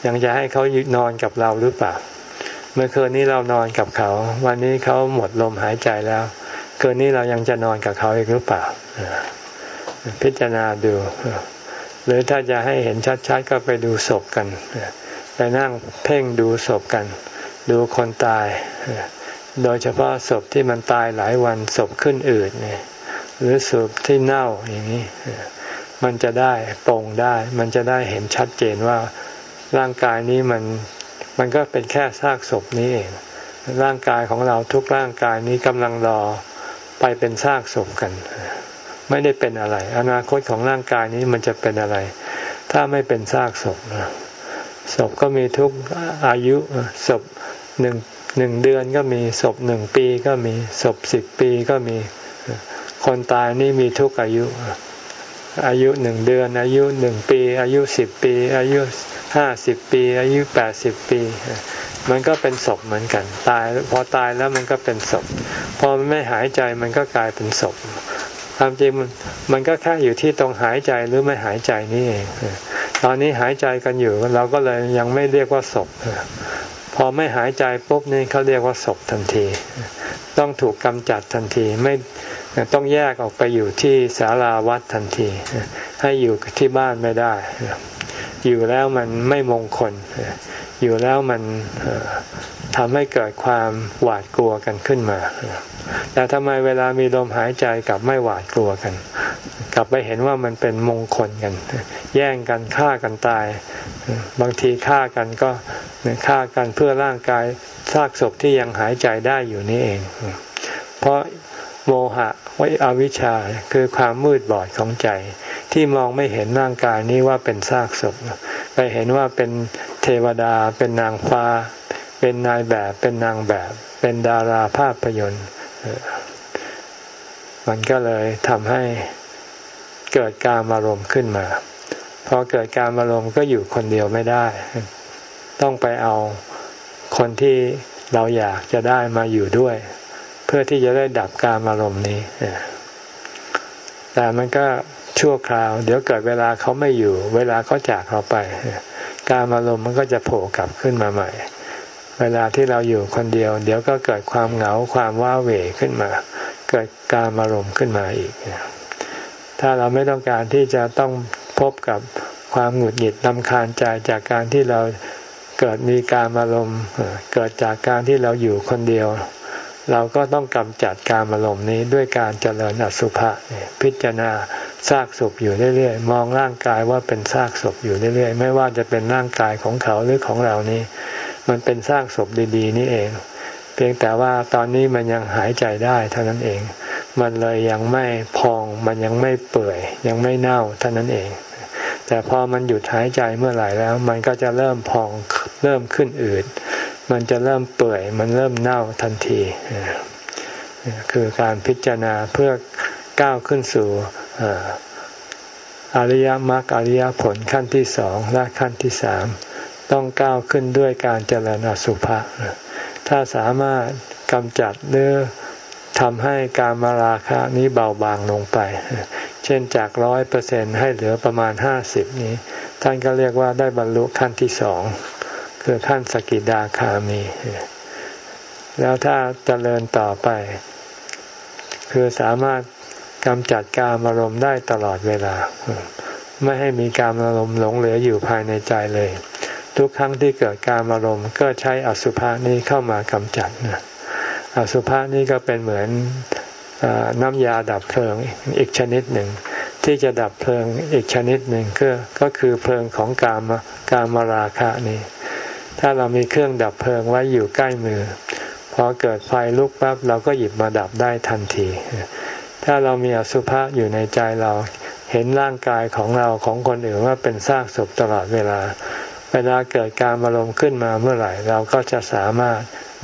Speaker 1: ยังจะให้เขานอนกับเราหรือเปล่า เมื่อคืนนี้เรานอนกับเขา วันนี้เขาหมดลมหายใจแล้ว คืนนี้เรายังจะนอนกับเขาอีกหรือเปล่าพิจารณาดู หรือถ้าจะให้เห็นชัดๆก็ไปดูศพกัน ไปนั่งเพ่งดูศพกัน ดูคนตาย โดยเฉพาะศพที่มันตายหลายวันศพขึ้นอืดเนี่ยหรือศพที่เน่าอย่างนี้ มันจะได้ปรงได้ มันจะได้เห็นชัดเจนว่าร่างกายนี้มันมันก็เป็นแค่ซากศพนี้เองร่างกายของเราทุกร่างกายนี้กำลังรอ ไปเป็นซากศพกัน ไม่ได้เป็นอะไร อนาคตของร่างกายนี้มันจะเป็นอะไร ถ้าไม่เป็นซากศพศพก็มีทุกอายุศพหนึ่งหนึ่งเดือนก็มีศพหนึ่งปีก็มีศพสิบปีก็มี คนตายนี่มีทุกอายุ อายุหนึ่งเดือน อายุหนึ่งปี อายุสิบปี อายุห้าสิบปี อายุแปดสิบปี มันก็เป็นศพเหมือนกัน ตายพอตายแล้วมันก็เป็นศพ พอมันไม่หายใจมันก็กลายเป็นศพความจริงมันก็แค่อยู่ที่ตรงหายใจหรือไม่หายใจนี่เองตอนนี้หายใจกันอยู่เราก็เลยยังไม่เรียกว่าศพพอไม่หายใจปุ๊บนี่เขาเรียกว่าศพทันที ต้องถูกกำจัดทันทีไม่ ต้องแยกออกไปอยู่ที่ศาลาวัดทันที ให้อยู่ที่บ้านไม่ได้ อยู่แล้วมันไม่มงคล อยู่แล้วมันทำให้เกิดความหวาดกลัวกันขึ้นมา แต่ทำไมเวลามีลมหายใจกลับไม่หวาดกลัวกัน กลับไปเห็นว่ามันเป็นมงคลกัน แย่งกันฆ่ากันตาย บางทีฆ่ากันก็ฆ่ากันเพื่อร่างกายซากศพที่ยังหายใจได้อยู่นี่เอง เพราะ โมหะวิอวิชชาคือความมืดบอดของใจ ที่มองไม่เห็นร่างกายนี้ว่าเป็นซากศพไปเห็นว่าเป็นเทวดา เป็นนางฟ้า เป็นนายแบบ เป็นนางแบบ เป็นดาราภาพยนตร์ มันก็เลยทำให้เกิดการอารมณ์ขึ้นมาพอเกิดการอารมณ์ก็อยู่คนเดียวไม่ได้ ต้องไปเอาคนที่เราอยากจะได้มาอยู่ด้วย พื่อที่จะได้ดับการอารมณ์นี้แต่มันก็ชั่วคราว เดี๋ยวเกิดเวลาเขาไม่อยู่ เวลาเขาจากเราไป การอารมณ์มันก็จะโผล่กลับขึ้นมาใหม่ เวลาที่เราอยู่คนเดียว เดี๋ยวก็เกิดความเหงาความว้าเหวขึ้นมา เกิดการอารมณ์ขึ้นมาอีก ถ้าเราไม่ต้องการที่จะต้องพบกับความหงุดหงิดลำคาญใจจากการที่เราเกิดมีการอารมณ์เกิดจากการที่เราอยู่คนเดียว เราก็ต้องกำจัดการอารมณ์นี้ด้วยการเจริญอสุภะพิจารณาซากศพอยู่เรื่อยๆ มองร่างกายว่าเป็นซากศพอยู่เรื่อยๆ ไม่ว่าจะเป็นร่างกายของเขาหรือของเรานี้ มันเป็นซากศพดีๆ นี่เอง เพียงแต่ว่าตอนนี้มันยังหายใจได้เท่านั้นเอง มันเลยยังไม่พอง มันยังไม่เปื่อย ยังไม่เน่าเท่านั้นเอง แต่พอมันหยุดหายใจเมื่อไหร่แล้ว มันก็จะเริ่มพอง เริ่มขึ้นอืด มันจะเริ่มเปื่อย มันเริ่มเน่าทันที คือการพิจารณาเพื่อก้าวขึ้นสู่อริยมรรคอริยผลขั้นที่สองและขั้นที่สามต้องก้าวขึ้นด้วยการเจริญอสุภะถ้าสามารถกำจัดหรือทำให้การมาราคะนี้เบาบางลงไป เช่นจากร้อยเปอร์เซ็นให้เหลือประมาณห้าสิบนี้ ท่านก็เรียกว่าได้บรรลุขั้นที่สอง คือขั้นสกิดาคามี แล้วถ้าเจริญต่อไป คือสามารถกำจัดการอารมณ์ได้ตลอดเวลา ไม่ให้มีการอารมณ์หลงเหลืออยู่ภายในใจเลย ทุกครั้งที่เกิดการอารมณ์ก็ใช้อสุภานี้เข้ามากำจัดนะอสุภานี้ก็เป็นเหมือนน้ำยาดับเพลิงอีกชนิดหนึ่ง ที่จะดับเพลิงอีกชนิดหนึ่งก็ก็คือเพลิงของกามกามราคะนี่ ถ้าเรามีเครื่องดับเพลิงไว้อยู่ใกล้มือ พอเกิดไฟลุกปั๊บเราก็หยิบมาดับได้ทันที ถ้าเรามีอสุภะอยู่ในใจเราเห็นร่างกายของเราของคนอื่นว่าเป็นซากศพตลอดเวลา เวลาเกิดการอารมณ์ขึ้นมาเมื่อไหร่ เราก็จะสามารถ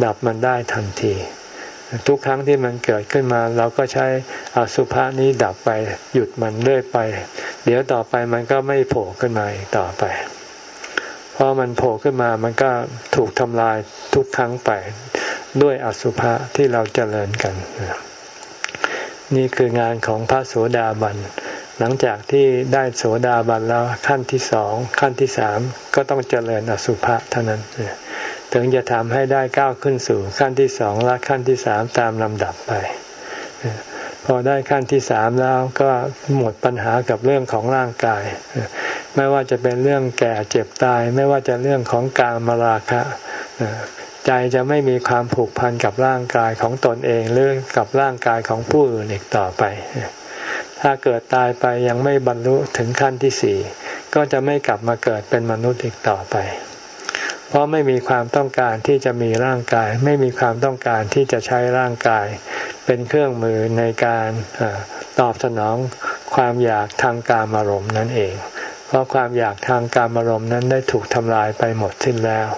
Speaker 1: ดับมันได้ทันที ทุกครั้งที่มันเกิดขึ้นมา เราก็ใช้อสุภะนี้ดับไปหยุดมันเรื่อยไป เดี๋ยวต่อไปมันก็ไม่โผล่ขึ้นมาอีกต่อไป พอมันโผล่ขึ้นมามันก็ถูกทำลายทุกครั้งไปด้วยอสุภะที่เราเจริญกัน นี่คืองานของพระโสดาบัน หลังจากที่ได้โสดาบันแล้วขั้นที่สองขั้นที่สามก็ต้องเจริญอสุภะเท่านั้น ถึงจะทำให้ได้ก้าวขึ้นสู่ขั้นที่สองและขั้นที่สามตามลำดับไป พอได้ขั้นที่สามแล้วก็หมดปัญหากับเรื่องของร่างกาย ไม่ว่าจะเป็นเรื่องแก่เจ็บตาย ไม่ว่าจะเรื่องของการมราคะใจจะไม่มีความผูกพันกับร่างกายของตนเองหรือกับร่างกายของผู้อื่นอีกต่อไป ถ้าเกิดตายไปยังไม่บรรลุถึงขั้นที่สี่ก็จะไม่กลับมาเกิดเป็นมนุษย์อีกต่อไป เพราะไม่มีความต้องการที่จะมีร่างกาย ไม่มีความต้องการที่จะใช้ร่างกาย เป็นเครื่องมือในการตอบสนองความอยากทางการอารมณ์นั่นเอง เพราะความอยากทางการอารมณ์นั้นได้ถูกทำลายไปหมดสิ้นแล้ว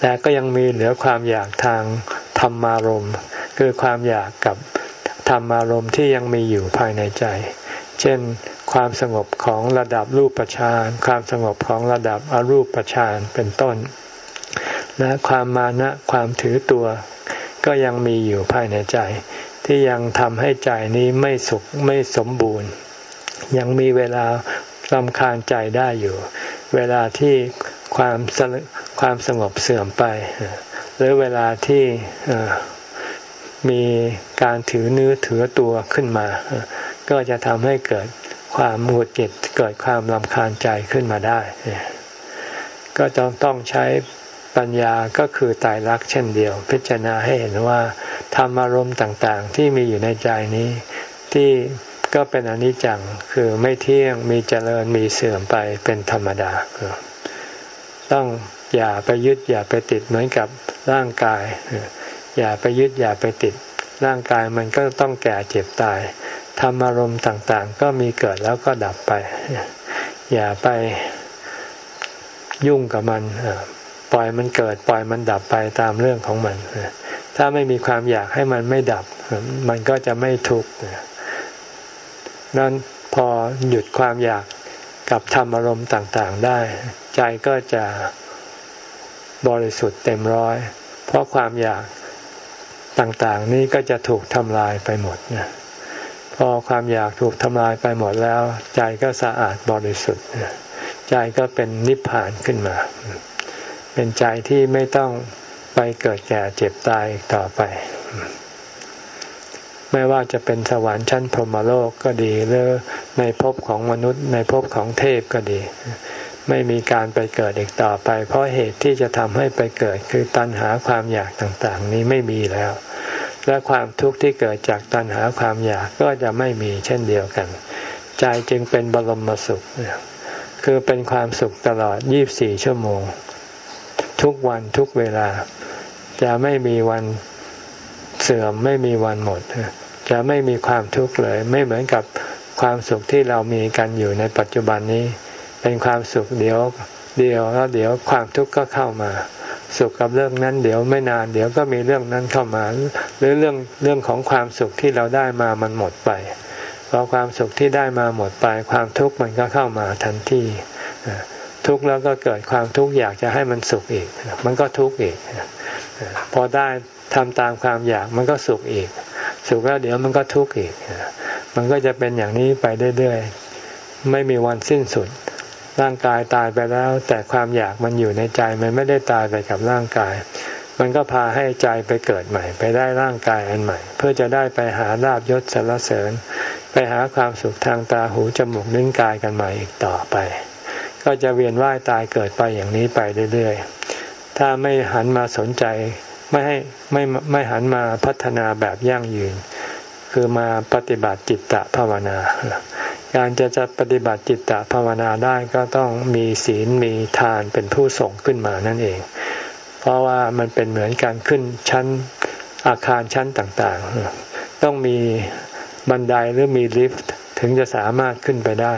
Speaker 1: แต่ก็ยังมีเหลือความอยากทางธรรมารมณ์ คือความอยากกับธรรมารมณ์ที่ยังมีอยู่ภายในใจ เช่น ความสงบของระดับรูปฌานความสงบของระดับอรูปฌานเป็นต้น และความมานะความถือตัว ก็ยังมีอยู่ภายในใจ ที่ยังทำให้ใจนี้ไม่สุขไม่สมบูรณ์ ยังมีเวลาลำคาญใจได้อยู่ เวลาที่ความความสงบเสื่อมไป หรือเวลาที่มีการถือเนื้อถือตัวขึ้นมา ก็จะทำให้เกิด ความหงุดหงิดเกิดความลำคาญใจขึ้นมาได้ ก็ต้องต้องใช้ปัญญาก็คือตายรักเช่นเดียว พิจารณาให้เห็นว่าธรรมอารมณ์ต่างๆ ที่มีอยู่ในใจนี้ ที่ก็เป็นอนิจจังคือไม่เที่ยงมีเจริญมีเสื่อมไปเป็นธรรมดา ต้องอย่าไปยึดอย่าไปติดเหมือนกับร่างกาย อย่าไปยึดอย่าไปติดร่างกายมันก็ต้องแก่เจ็บตาย ธรรมอารมณ์ต่างๆ ก็มีเกิดแล้วก็ดับไป อย่าไปยุ่งกับมันปล่อยมันเกิดปล่อยมันดับไปตามเรื่องของมัน ถ้าไม่มีความอยากให้มันไม่ดับ มันก็จะไม่ทุกข์นั้นพอหยุดความอยากกับธรรมอารมณ์ต่างๆได้ ใจก็จะบริสุทธิ์เต็มร้อย เพราะความอยากต่างๆ นี้ก็จะถูกทำลายไปหมดนะ พอความอยากถูกทำลายไปหมดแล้ว ใจก็สะอาดบริสุทธิ์ ใจก็เป็นนิพพานขึ้นมา เป็นใจที่ไม่ต้องไปเกิดแก่เจ็บตายต่อไป ไม่ว่าจะเป็นสวรรค์ชั้นพรหมโลกก็ดีหรือในภพของมนุษย์ ในภพของเทพก็ดี ไม่มีการไปเกิดอีกต่อไป เพราะเหตุที่จะทำให้ไปเกิดคือตัณหาความอยากต่าง ๆ นี้ไม่มีแล้ว และความทุกข์ที่เกิดจากตัณหาความอยากก็จะไม่มีเช่นเดียวกัน ใจจึงเป็นบรมสุข คือเป็นความสุขตลอด 24 ชั่วโมง ทุกวันทุกเวลา จะไม่มีวันเสื่อมไม่มีวันหมด จะไม่มีความทุกข์เลย ไม่เหมือนกับความสุขที่เรามีกันอยู่ในปัจจุบันนี้ เป็นความสุขเดียวเดียวแล้วเดี๋ยวความทุกข์ก็เข้ามา สุขกับเรื่องนั้นเดี๋ยวไม่นาน เดี๋ยวก็มีเรื่องนั้นเข้ามา หรือเรื่องเรื่องของความสุขที่เราได้มามันหมดไปพอความสุขที่ได้มาหมดไป ความทุกข์มันก็เข้ามาทันทีทุกข์แล้วก็เกิดความทุกข์อยากจะให้มันสุขอีก มันก็ทุกข์อีกพอได้ทำตามความอยากมันก็สุขอีก สุขแล้วเดี๋ยวมันก็ทุกข์อีก มันก็จะเป็นอย่างนี้ไปเรื่อยๆไม่มีวันสิ้นสุด ร่างกายตายไปแล้ว แต่ความอยากมันอยู่ในใจมันไม่ได้ตายไปกับร่างกาย มันก็พาให้ใจไปเกิดใหม่ ไปได้ร่างกายอันใหม่ เพื่อจะได้ไปหาลาบยศสรรเสริญ ไปหาความสุขทางตาหูจมูกนิ้วกายกันใหม่อีกต่อไป ก็จะเวียนว่ายตายเกิดไปอย่างนี้ไปเรื่อยๆ ถ้าไม่หันมาสนใจไม่ให้ไม่ไม่หันมาพัฒนาแบบยั่งยืน คือมาปฏิบัติจิตตภาวนา การจะจะปฏิบัติจิตตภาวนาได้ก็ต้องมีศีลมีทานเป็นผู้ส่งขึ้นมานั่นเอง เพราะว่ามันเป็นเหมือนการขึ้นชั้นอาคารชั้นต่างๆ ต้องมีบันไดหรือมีลิฟต์ถึงจะสามารถขึ้นไปได้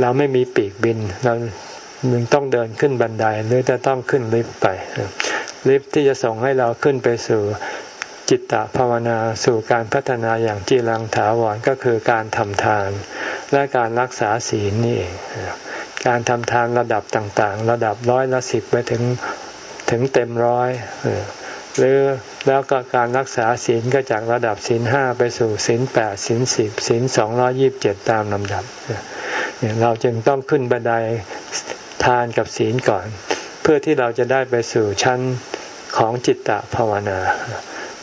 Speaker 1: เราไม่มีปีกบิน เรามึงต้องเดินขึ้นบันไดหรือจะต้องขึ้นลิฟต์ไป ลิฟต์ที่จะส่งให้เราขึ้นไปสู่จิตตภาวนาสู่การพัฒนาอย่างจีรังถาวรก็คือการทำทาน และการรักษาศีลนี่เองการทำทานระดับต่างๆ ระดับร้อยละสิบไปถึงถึงเต็มร้อยหรือแล้วก็การรักษาศีลก็จากระดับศีลห้าไปสู่ศีลแปดศีลสิบศีลสองร้อยิบเจ็ดตามลำดับเราจึงต้องขึ้นบันไดทานกับศีลก่อน เพื่อที่เราจะได้ไปสู่ชั้นของจิตตภาวนา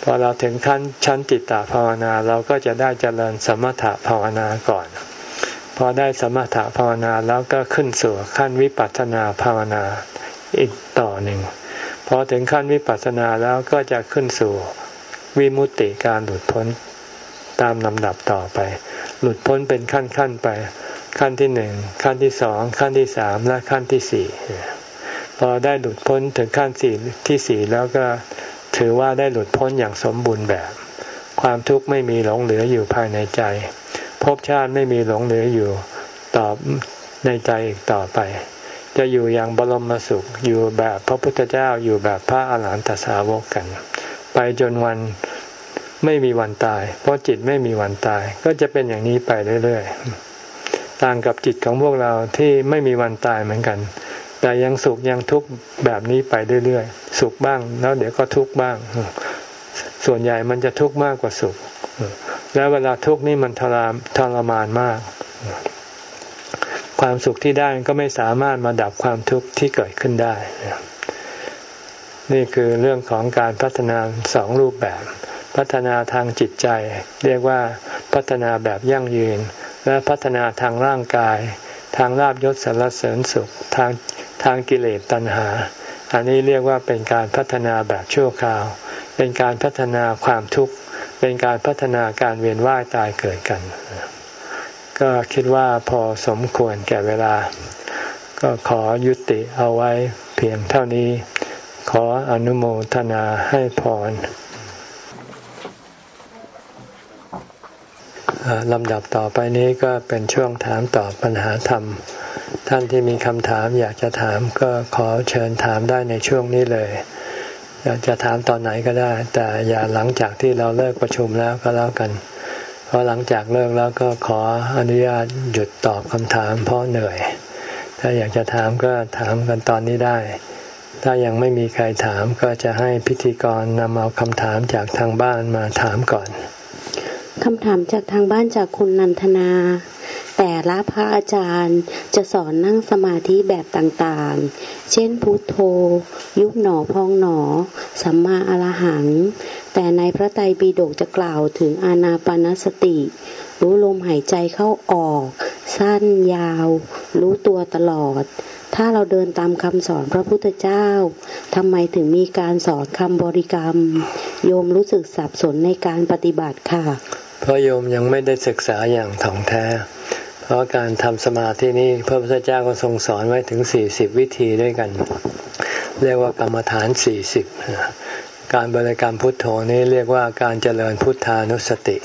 Speaker 1: พอเราถึงขั้นชั้นจิตตภาวนาเราก็จะได้เจริญสมถะภาวนาก่อน พอได้สมถะภาวนาแล้วก็ขึ้นสู่ขั้นวิปัสสนาภาวนาอีกต่อหนึ่งพอถึงขั้นวิปัสสนาแล้วก็จะขึ้นสู่วิมุตติการหลุดพ้นตามลำดับต่อไป หลุดพ้นเป็นขั้นขั้นไป ขั้นที่หนึ่งขั้นที่สองขั้นที่สามและขั้นที่สี่พอได้หลุดพ้นถึงขั้นสี่ที่สี่แล้วก็ถือว่าได้หลุดพ้นอย่างสมบูรณ์แบบ ความทุกข์ไม่มีหลงเหลืออยู่ภายในใจ ภพชาติไม่มีหลงเหลืออยู่ต่อในใจอีกต่อไป จะอยู่อย่างบรมสุขอยู่แบบพระพุทธเจ้าอยู่แบบพระอาหารหันตสาวกกัน ไปจนวันไม่มีวันตาย เพราะจิตไม่มีวันตาย ก็จะเป็นอย่างนี้ไปเรื่อยๆ ต่างกับจิตของพวกเราที่ไม่มีวันตายเหมือนกัน แต่ยังสุขยังทุกข์แบบนี้ไปเรื่อยๆ สุขบ้างแล้วเดี๋ยวก็ทุกข์บ้าง ส่วนใหญ่มันจะทุกข์มากกว่าสุข แล้วเวลาทุกข์นี่มันทรมทรมานมาก ความสุขที่ได้ก็ไม่สามารถมาดับความทุกข์ที่เกิดขึ้นได้ นี่คือเรื่องของการพัฒนาสองรูปแบบ พัฒนาทางจิตใจ เรียกว่าพัฒนาแบบยั่งยืน และพัฒนาทางร่างกาย ทางลาบยศสารเสริญสุขทางทางกิเลสตัณหา อันนี้เรียกว่าเป็นการพัฒนาแบบชั่วคราว เป็นการพัฒนาความทุกข์ เป็นการพัฒนาการเวียนว่ายตายเกิดกัน ก็คิดว่าพอสมควรแก่เวลา ก็ขอยุติเอาไว้เพียงเท่านี้ ขออนุโมทนาให้พรลำดับต่อไปนี้ก็เป็นช่วงถามตอบปัญหาธรรม ท่านที่มีคำถามอยากจะถามก็ขอเชิญถามได้ในช่วงนี้เลย จะถามตอนไหนก็ได้ แต่อย่าหลังจากที่เราเลิกประชุมแล้วก็แล้วกัน เพราะหลังจากเลิกแล้วก็ขออนุญาตหยุดตอบคำถามเพราะเหนื่อย ถ้าอยากจะถามก็ถามกันตอนนี้ได้ ถ้ายังไม่มีใครถามก็จะให้พิธีกรนำเอาคำถามจากทางบ้านมาถามก่อน
Speaker 2: คำถามจากทางบ้านจากคุณนันทนา แต่ละพระอาจารย์จะสอนนั่งสมาธิแบบต่างๆ เช่นพุทโธ ยุบหนอพองหนอ สัมมาอรหัง แต่ในพระไตรปิฎกจะกล่าวถึงอานาปานสติ รู้ลมหายใจเข้าออก สั้นยาว รู้ตัวตลอด ถ้าเราเดินตามคำสอนพระพุทธเจ้าทำไมถึงมีการสอนคำบริกรรม โยมรู้สึกสับสนในการปฏิบัติค่ะ
Speaker 1: เพราะโยมยังไม่ได้ศึกษาอย่างถ่องแท้ เพราะการทำสมาธินี้พระพุทธเจ้าก็ทรงสอนไว้ถึงสี่สิบวิธีด้วยกัน เรียกว่ากรรมฐานสี่สิบการบริกรรมพุทโธนี้เรียกว่าการเจริญพุทธานุสติ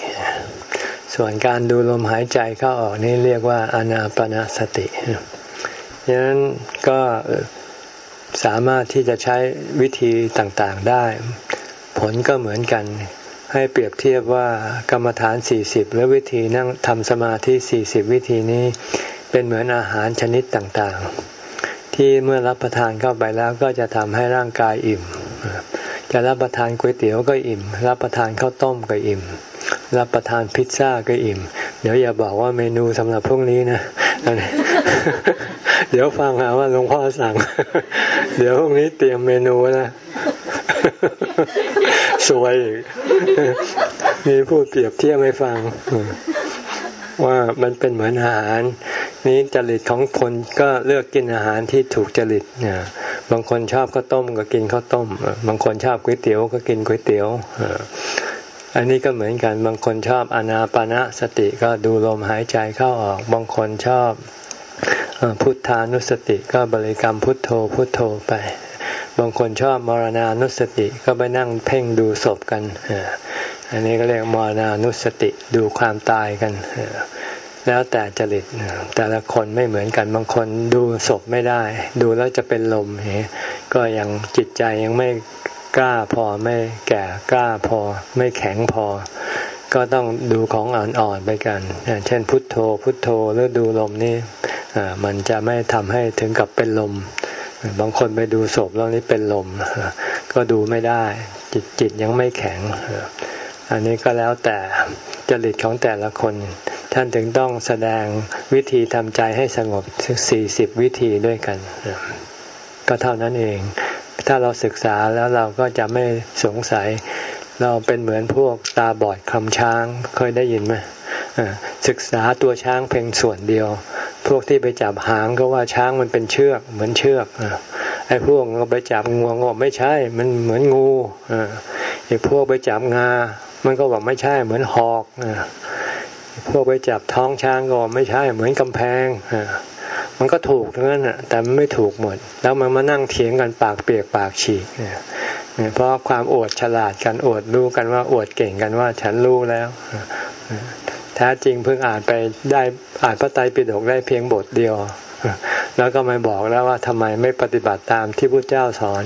Speaker 1: ส่วนการดูลมหายใจเข้าออกนี้เรียกว่าอนาปนาสติดังนั้นก็สามารถที่จะใช้วิธีต่างๆได้ ผลก็เหมือนกัน ให้เปรียบเทียบว่ากรรมฐานสี่สิบและวิธีนั่งทำสมาธิสี่สิบวิธีนี้ เป็นเหมือนอาหารชนิดต่างๆ ที่เมื่อรับประทานเข้าไปแล้วก็จะทำให้ร่างกายอิ่ม จะรับประทานก๋วยเตี๋ยวก็อิ่ม รับประทานข้าวต้มก็อิ่ม รับประทานพิซซ่าก็อิ่ม เดี๋ยวอย่าบอกว่าเมนูสำหรับพวกนี้นะเดี๋ยวฟังหาว่าหลวงพ่อสั่ง เดี๋ยวพวกนี้เตรียมเมนูนะสวยมีพูดเปรียบเทียบให้ฟัง ว่ามันเป็นเหมือนอาหาร นี้จริตของคนก็เลือกกินอาหารที่ถูกจริตเนี่ยบางคนชอบข้าวต้มก็กินข้าวต้ม บางคนชอบก๋วยเตี๋ยวก็กินก๋วยเตี๋ยว อันนี้ก็เหมือนกันบางคนชอบอนาปานะสติก็ดูลมหายใจเข้าออก บางคนชอบพุทธานุสติก็บริกรรมพุทโธพุทโธไป บางคนชอบมรณานุสติก็ไปนั่งเพ่งดูศพกัน อันนี้ก็เรียกมรณานุสติดูความตายกัน แล้วแต่จริตแต่ละคนไม่เหมือนกันบางคนดูศพไม่ได้ ดูแล้วจะเป็นลมก็ยังจิตใจยังไม่ กล้าพอไม่แก่กล้าพอ ไม่แข็งพอ ก็ต้องดูของอ่อนๆไปกัน เช่นพุทโธ พุทโธหรือดูลมนี่มันจะไม่ทำให้ถึงกับเป็นลม บางคนไปดูศพแล้วนี้เป็นลม ก็ดูไม่ได้ จิตจิตยังไม่แข็ง อันนี้ก็แล้วแต่จริตของแต่ละคน ท่านถึงต้องแสดงวิธีทำใจให้สงบสี่สิบวิธีด้วยกัน ก็เท่านั้นเอง ถ้าเราศึกษาแล้วเราก็จะไม่สงสัย เราเป็นเหมือนพวกตาบอดคำช้างเคยได้ยินไหมศึกษาตัวช้างเพียงส่วนเดียว พวกที่ไปจับหางก็ว่าช้างมันเป็นเชือกเหมือนเชือกไอ้พวกก็ไปจับงวงก็ไม่ใช่ มันเหมือนงูไอ้พวกไปจับงา มันก็บอกไม่ใช่เหมือนหอก พวกไปจับท้องช้างก็ไม่ใช่เหมือนกำแพงมันก็ถูกทั้งนั้นแต่มันไม่ถูกหมด แล้วมันมานั่งเถียงกันปากเปียกปากฉีกเนี่ยเพราะความอวดฉลาดกันอวดรู้กันว่าอวดเก่งกันว่าฉันรู้แล้วแท้จริงเพิ่งอ่านไปได้อ่านพระไตรปิฎกได้เพียงบทเดียว แล้วก็มาบอกแล้วว่าทำไมไม่ปฏิบัติตามที่พระเจ้าสอน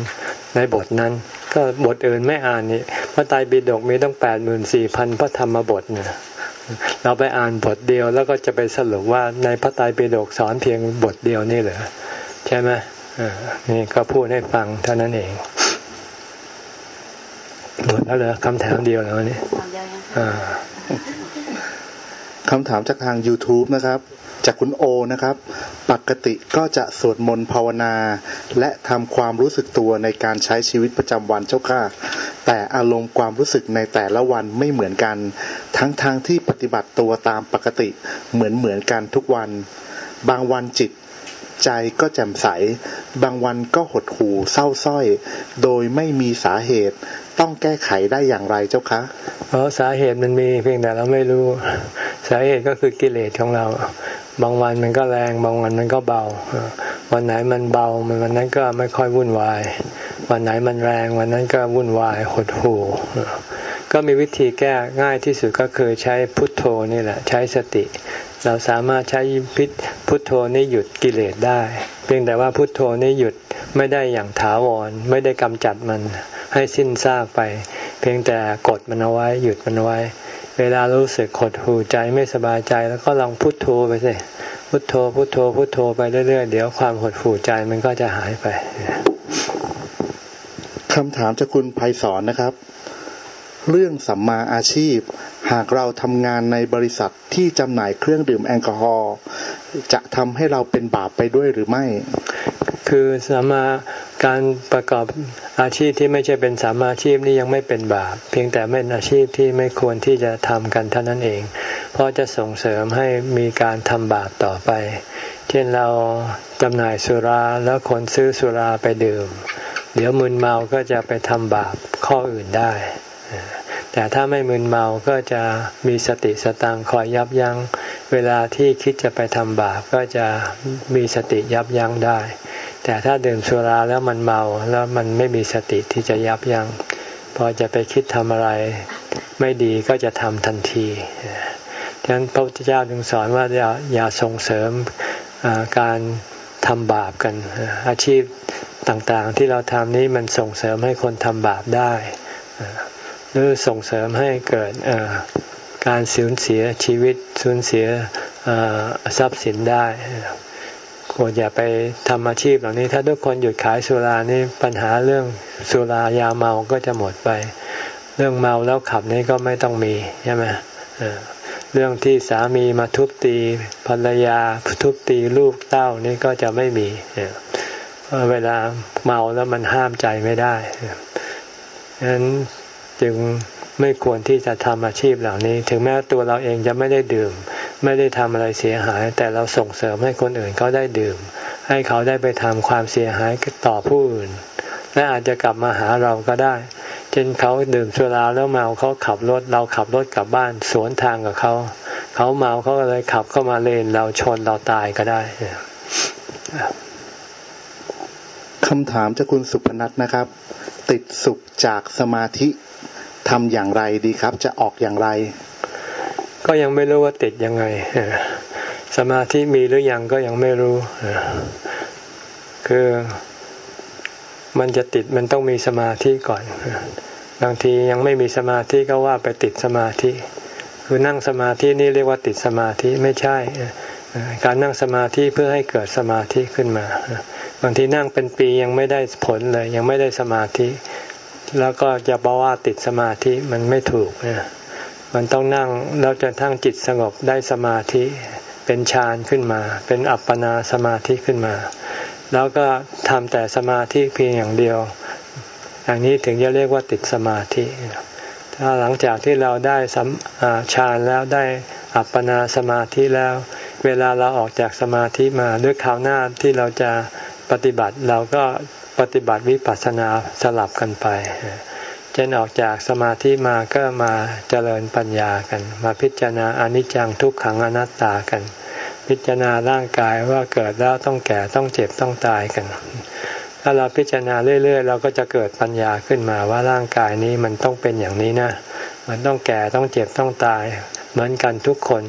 Speaker 1: ในบทนั้น ก็บทอื่นไม่อ่านนี่พระไตรปิฎกมีต้องแปดหมื่นสี่พันพระธรรมบทเนี่ย เราไปอ่านบทเดียวแล้วก็จะไปสรุปว่าในพระไตรปิฎกสอนเพียงบทเดียวนี่เหรอใช่ไหมนี่ก็พูดให้ฟังเท่านั้นเองหมดแล้วเหรอคำถามเดียวแล้วนี่
Speaker 3: คำถามจากทาง YouTube นะครับ จากคุณโอนะครับ ปกติก็จะสวดมนต์ภาวนา และทำความรู้สึกตัวในการใช้ชีวิตประจำวันเจ้าค่ะ แต่อารมณ์ความรู้สึกในแต่ละวันไม่เหมือนกัน ทั้งทางที่ปฏิบัติตัวตามปกติเหมือนเหมือนกันทุกวัน บางวันจิตใจก็แจ่มใส บางวันก็หดหู่เศร้าส้อย โดยไม่มีสาเหตุ ต้องแก้ไขได้อย่างไรเจ้าคะ
Speaker 1: เพราะสาเหตุมันมีเพียงแต่เราไม่รู้ สาเหตุก็คือกิเลสของเรา บางวันมันก็แรง บางวันมันก็เบา วันไหนมันเบามันวันนั้นก็ไม่ค่อยวุ่นวาย วันไหนมันแรง วันนั้นก็วุ่นวายหดหู่ก็มีวิธีแก้ง่ายที่สุดก็คือใช้พุทโธนี่แหละ ใช้สติ เราสามารถใช้พิษพุทโธนี่หยุดกิเลสได้ เพียงแต่ว่าพุทโธนี่หยุดไม่ได้อย่างถาวร ไม่ได้กำจัดมันให้สิ้นซากไป เพียงแต่กดมันเอาไว้หยุดมันไว้ เวลารู้สึกขดหูใจไม่สบายใจแล้วก็ลองพุทโธไปสิพุทโธพุทโธพุทโธไปเรื่อยๆเดี๋ยวความหดหูใจมันก็จะหายไป
Speaker 3: คำถามจากคุณภัยสอนนะครับ เรื่องสัมมาอาชีพ หากเราทำงานในบริษัทที่จำหน่ายเครื่องดื่มแอลกอฮอล์จะทำให้เราเป็นบาปไปด้วยหรือไม่
Speaker 1: คือสัมมา การประกอบอาชีพที่ไม่ใช่เป็นสัมอาชีพนี่ยังไม่เป็นบาป เพียงแต่เป็นอาชีพที่ไม่ควรที่จะทำกันเท่านั้นเอง เพราะจะส่งเสริมให้มีการทำบาปต่อไป เช่นเราจำหน่ายสุราแล้วคนซื้อสุราไปดื่ม เดี๋ยวมึนเมาก็จะไปทำบาปข้ออื่นได้ แต่ถ้าไม่มึนเมาก็จะมีสติสตังคอยยับยัง้ง เวลาที่คิดจะไปทำบาปก็จะมีสติยับยั้งได้ แต่ถ้าดื่มสุราแล้วมันเมาแล้วมันไม่มีสติที่จะยับยัง้งพอจะไปคิดทำอะไร ไม่ดีก็จะทำทันทีฉะนั้นพระพุทธเจ้าจึงสอนว่าอย่าอย่าส่งเสริมการทำบาปกัน อาชีพต่างๆ ที่เราทำนี้มันส่งเสริมให้คนทำบาปได้ หรือส่งเสริมให้เกิดการสูญเสียชีวิตสูญเสียทรัพย์สินได้ ควรอย่าไปทำอาชีพเหล่านี้ ถ้าทุกคนหยุดขายสุรานี่ปัญหาเรื่องสุรายาเมาก็จะหมดไป เรื่องเมาแล้วขับนี่ก็ไม่ต้องมีใช่ไหมเรื่องที่สามีมาทุบตีภรรยาทุบตีลูกเต้านี่ก็จะไม่มีเวลาเมาแล้วมันห้ามใจไม่ได้ฉะนั้นจึง ไม่ควรที่จะทำอาชีพเหล่านี้ ถึงแม้ตัวเราเองจะไม่ได้ดื่ม ไม่ได้ทำอะไรเสียหาย แต่เราส่งเสริมให้คนอื่นเขาได้ดื่ม ให้เขาได้ไปทำความเสียหายต่อผู้อื่น และอาจจะกลับมาหาเราก็ได้ เช่นเขาดื่มสุราแล้วเมาเขาขับรถ เราขับรถกลับบ้านสวนทางกับเขา เขาเมาเขาก็เลยขับเข้ามาเลนเราชนเราตายก็ได้
Speaker 3: คำถามจากคุณสุพนัทนะครับ ติดสุขจากสมาธิ ทำอย่างไรดีครับ จะออกอย่างไร
Speaker 1: ก็ยังไม่รู้ว่าติดยังไงสมาธิมีหรือยังก็ยังไม่รู้คือมันจะติดมันต้องมีสมาธิก่อนบางทียังไม่มีสมาธิก็ว่าไปติดสมาธิ คือนั่งสมาธินี่เรียกว่าติดสมาธิไม่ใช่การนั่งสมาธิเพื่อให้เกิดสมาธิขึ้นมา บางทีนั่งเป็นปียังไม่ได้ผลเลย ยังไม่ได้สมาธิ แล้วก็จะบอกว่าติดสมาธิมันไม่ถูกนะมันต้องนั่งแล้วจะทั้งจิตสงบได้สมาธิเป็นฌานขึ้นมา เป็นอัปปนาสมาธิขึ้นมา แล้วก็ทำแต่สมาธิเพียงอย่างเดียวอย่างนี้ถึงจะเรียกว่าติดสมาธิ ถ้าหลังจากที่เราได้ฌานแล้วได้อัปปนาสมาธิแล้ว เวลาเราออกจากสมาธิมาด้วยคราวหน้าที่เราจะปฏิบัติเราก็ ปฏิบัติวิปัสสนาสลับกันไปเช่นออกจากสมาธิมาก็มาเจริญปัญญากัน มาพิจารณาอนิจจังทุกขังอนัตตากัน พิจารณาร่างกายว่าเกิดแล้วต้องแก่ต้องเจ็บต้องตายกัน ถ้าเราพิจารณาเรื่อย ๆ เราก็จะเกิดปัญญาขึ้นมาว่าร่างกายนี้มันต้องเป็นอย่างนี้นะ มันต้องแก่ต้องเจ็บต้องตาย เหมือนกันทุกคน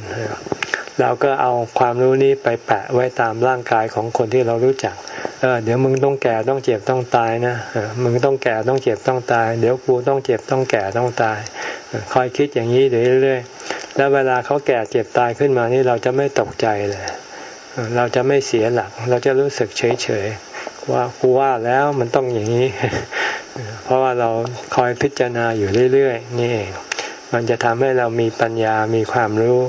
Speaker 1: เราก็เอาความรู้นี้ไปแปะไว้ตามร่างกายของคนที่เรารู้จักเออเดี๋ยวมึงต้องแก่ต้องเจ็บต้องตายนะมึงต้องแก่ต้องเจ็บต้องตาย เดี๋ยวกูต้องเจ็บต้องแก่ต้องตาย คอยคิดอย่างนี้เรื่อยๆแล้วเวลาเขาแก่เจ็บตายขึ้นมานี่เราจะไม่ตกใจเลย เราจะไม่เสียหลัก เราจะรู้สึกเฉยๆว่ากูว่าแล้วมันต้องอย่างนี้ เพราะว่าเราคอยพิจารณาอยู่เรื่อยๆนี่เองมันจะทำให้เรามีปัญญามีความรู้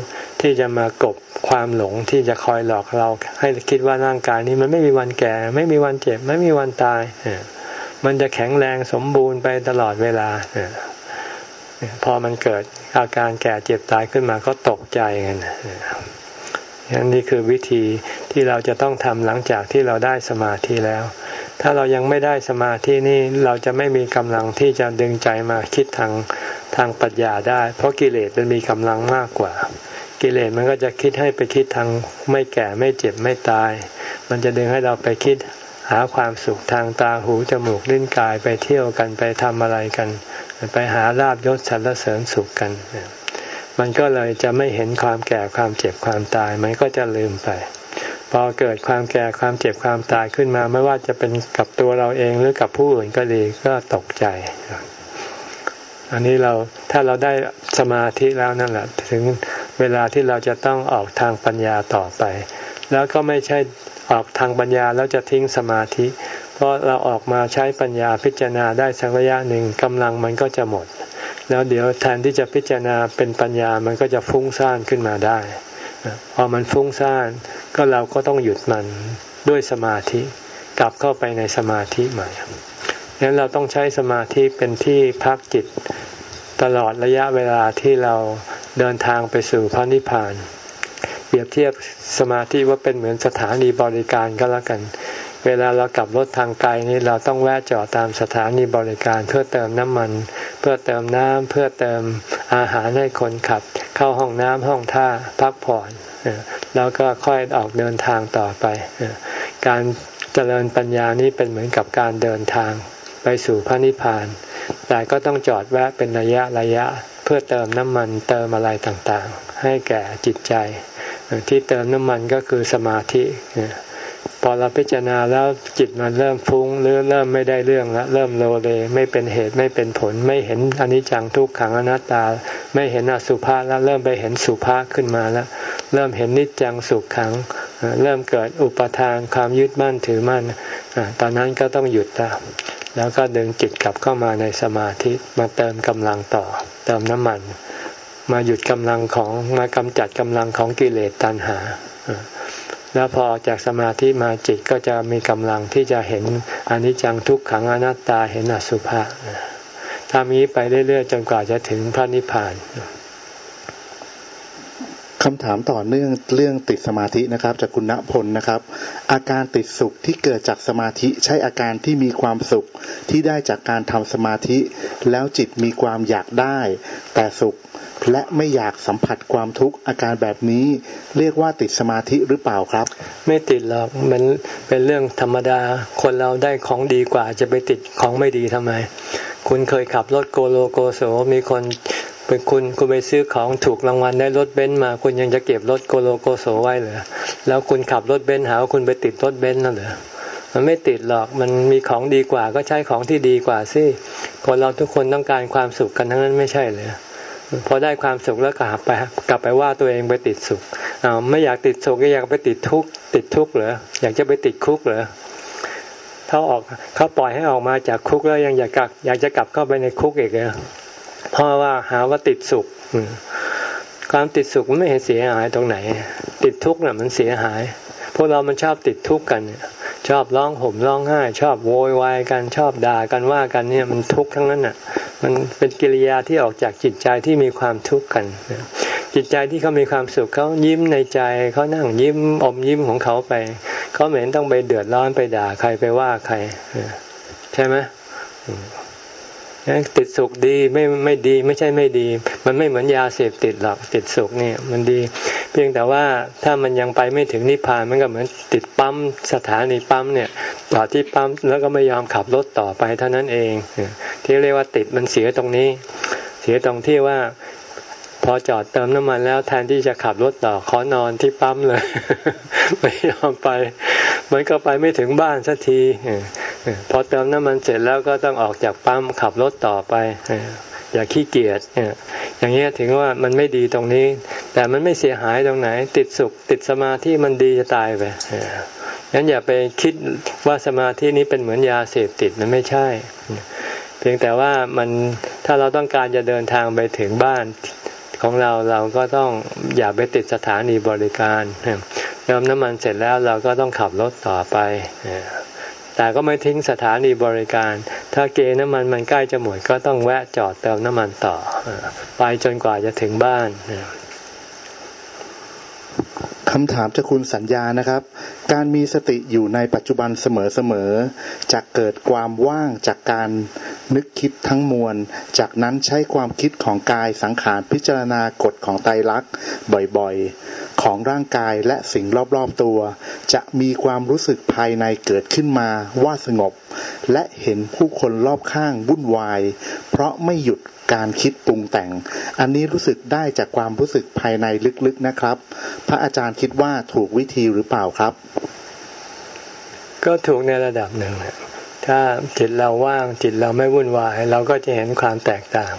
Speaker 1: ที่จะมากบความหลงที่จะคอยหลอกเรา ให้คิดว่าร่างกายนี้มันไม่มีวันแก่ ไม่มีวันเจ็บ ไม่มีวันตาย มันจะแข็งแรงสมบูรณ์ไปตลอดเวลา พอมันเกิดอาการแก่เจ็บตายขึ้นมาก็ตกใจกันนี่คือวิธีที่เราจะต้องทำหลังจากที่เราได้สมาธิแล้ว ถ้าเรายังไม่ได้สมาธินี่เราจะไม่มีกำลังที่จะดึงใจมาคิดทางทางปัญญาได้ เพราะกิเลสมันมีกำลังมากกว่า กิเลสมันก็จะคิดให้ไปคิดทางไม่แก่ไม่เจ็บไม่ตาย มันจะดึงให้เราไปคิดหาความสุขทางตาหูจมูกลิ้นกายไปเที่ยวกันไปทำอะไรกัน ไปหาลาบยศสรรเสริญสุขกัน มันก็เลยจะไม่เห็นความแก่ความเจ็บความตาย มันก็จะลืมไป พอเกิดความแก่ความเจ็บความตายขึ้นมา ไม่ว่าจะเป็นกับตัวเราเองหรือกับผู้อื่นก็ดีก็ตกใจ อันนี้เราถ้าเราได้สมาธิแล้วนั่นแหละ ถึงเวลาที่เราจะต้องออกทางปัญญาต่อไป แล้วก็ไม่ใช่ออกทางปัญญาแล้วจะทิ้งสมาธิ เพราะเราออกมาใช้ปัญญาพิจารณาได้สักระยะหนึ่งกำลังมันก็จะหมด แล้วเดี๋ยวแทนที่จะพิจารณาเป็นปัญญามันก็จะฟุ้งซ่านขึ้นมาได้พอมันฟุ้งซ่านก็เราก็ต้องหยุดมันด้วยสมาธิ กลับเข้าไปในสมาธิใหม่ ดังนั้นเราต้องใช้สมาธิเป็นที่พักจิตตลอดระยะเวลาที่เราเดินทางไปสู่พระนิพพาน เปรียบเทียบสมาธิว่าเป็นเหมือนสถานีบริการก็แล้วกัน เวลาเรากลับรถทางไกลนี่เราต้องแวะจอดตามสถานีบริการเพื่อเติมน้ำมัน เพื่อเติมน้ำเพื่อเติมอาหารให้คนขับ เข้าห้องน้ำห้องท่าพักผ่อนแล้วก็ค่อยออกเดินทางต่อไป การเจริญปัญญานี้เป็นเหมือนกับการเดินทาง ไปสู่พระนิพพาน แต่ก็ต้องจอดแวะเป็นระยะระยะ เพื่อเติมน้ำมันเติมอะไรต่างๆ ให้แก่จิตใจ ที่เติมน้ำมันก็คือสมาธิพอเราพิจารณาแล้วจิตมันเริ่มฟุ้งหรือเริ่มไม่ได้เรื่องแล้วเริ่มโลเลไม่เป็นเหตุไม่เป็นผล ไม่เห็นอนิจจังทุกขังอนัตตา ไม่เห็นอสุภะแล้วเริ่มไปเห็นสุภะขึ้นมาแล้ว เริ่มเห็นนิจจังสุขขัง เริ่มเกิดอุปทานความยึดมั่นถือมั่นตอนนั้นก็ต้องหยุดแล้ว แล้วก็ดึงจิตกลับเข้ามาในสมาธิมาเติมกำลังต่อ เติมน้ำมัน มาหยุดกำลังของมากำจัดกำลังของกิเลสตัณหา แล้วพอจากสมาธิมาจิตก็จะมีกำลังที่จะเห็นอนิจจังทุกขังอนัตตาเห็นอสุภะทำนี้ไปเรื่อยๆจนกว่าจะถึงพระนิพพาน
Speaker 3: คำถามต่อเนื่องเรื่องติดสมาธินะครับ จากคุณณพลนะครับ อาการติดสุขที่เกิดจากสมาธิใช่อาการที่มีความสุขที่ได้จากการทำสมาธิ แล้วจิตมีความอยากได้ แต่สุขและไม่อยากสัมผัสความทุกข์อาการแบบนี้ เรียกว่าติดสมาธิหรือเปล่าครับ
Speaker 1: ไม่ติดหรอกมันเป็นเรื่องธรรมดา คนเราได้ของดีกว่าจะไปติดของไม่ดีทำไม คุณเคยขับรถโกโลโกโสมีคน เป็นคุณคุณไปซื้อของถูกรางวัลได้รถเบนซ์มา คุณยังจะเก็บรถโกโลโกโซไว้เหรอแล้วคุณขับรถเบนซ์หาว่าคุณไปติดรถเบนซ์นั่นเหรอมันไม่ติดหรอกมันมีของดีกว่าก็ใช้ของที่ดีกว่าสิคนเราทุกคนต้องการความสุขกันทั้งนั้นไม่ใช่เลยพอได้ความสุขแล้วกลับไปกลับไปว่าตัวเองไปติดสุขอ้าไม่อยากติดสุขก็อยากไปติดทุกข์ติดทุกข์เหรออยากจะไปติดคุกเหรอเขาออกเขาปล่อยให้ออกมาจากคุกแล้วยังอยากกลับอยากจะกลับเข้าไปในคุกอีกเหรอ เพราะว่าหาว่าติดสุขความติดสุขมันไม่เห็นเสียหายตรงไหน ติดทุกข์น่ะมันเสียหาย พวกเรามันชอบติดทุกข์กัน ชอบร้องห่มร้องไห้ ชอบโวยวายกันชอบด่ากันว่ากันเนี่ยมันทุกข์ทั้งนั้นน่ะ มันเป็นกิริยาที่ออกจากจิตใจที่มีความทุกข์กัน จิตใจที่เขามีความสุขเขายิ้มในใจเขานั่งยิ้มอมยิ้มของเขาไปเขาเหม็นต้องไปเดือดร้อนไปด่าใครไปว่าใคร ใช่ไหม ติดสุขดีไม่ไม่ดีไม่ใช่ไม่ดี มันไม่เหมือนยาเสพติดหรอกติดสุขเนี่ยมันดี เพียงแต่ว่าถ้ามันยังไปไม่ถึงนิพพานมันก็เหมือนติดปั๊มสถานีปั๊มเนี่ยต่อที่ปั๊มแล้วก็ไม่ยอมขับรถต่อไปเท่านั้นเอง ที่เรียกว่าติดมันเสียตรงนี้ เสียตรงที่ว่าพอจอดเติมน้ำมันแล้วแทนที่จะขับรถต่อขอนอนที่ปั๊มเลย ไม่ยอมไป มันก็ไปไม่ถึงบ้านสักที พอเติมน้ำมันเสร็จแล้วก็ต้องออกจากปั๊มขับรถต่อไป อย่าขี้เกียจอย่างนี้ถึงว่ามันไม่ดีตรงนี้ แต่มันไม่เสียหายตรงไหน ติดสุข ติดสมาธิมันดีจะตายไปงั้นอย่าไปคิดว่าสมาธินี้เป็นเหมือนยาเสพติดมันไม่ใช่ เพียงแต่ว่ามันถ้าเราต้องการจะเดินทางไปถึงบ้านของเราเราก็ต้องอย่าไปติดสถานีบริการเติมน้ำมันเสร็จแล้วเราก็ต้องขับรถต่อไป แต่ก็ไม่ทิ้งสถานีบริการ ถ้าเกน้ำมันมันใกล้จะหมดก็ต้องแวะจอดเติมน้ำมันต่อ ไปจนกว่าจะถึงบ้าน
Speaker 3: คำถามจากคุณสัญญานะครับ การมีสติอยู่ในปัจจุบันเสมอๆจะเกิดความว่างจากการนึกคิดทั้งมวล จากนั้นใช้ความคิดของกายสังขารพิจารณากฎของไตรลักษณ์บ่อย ของร่างกายและสิ่งรอบๆตัว จะมีความรู้สึกภายในเกิดขึ้นมาว่าสงบ และเห็นผู้คนรอบข้างวุ่นวาย เพราะไม่หยุดการคิดปรุงแต่ง อันนี้รู้สึกได้จากความรู้สึกภายในลึกๆนะครับ พระอาจารย์คิดว่าถูกวิธีหรือเปล่าครับ
Speaker 1: ก็ถูกในระดับหนึ่ง ถ้าจิตเราว่างจิตเราไม่วุ่นวาย เราก็จะเห็นความแตกต่าง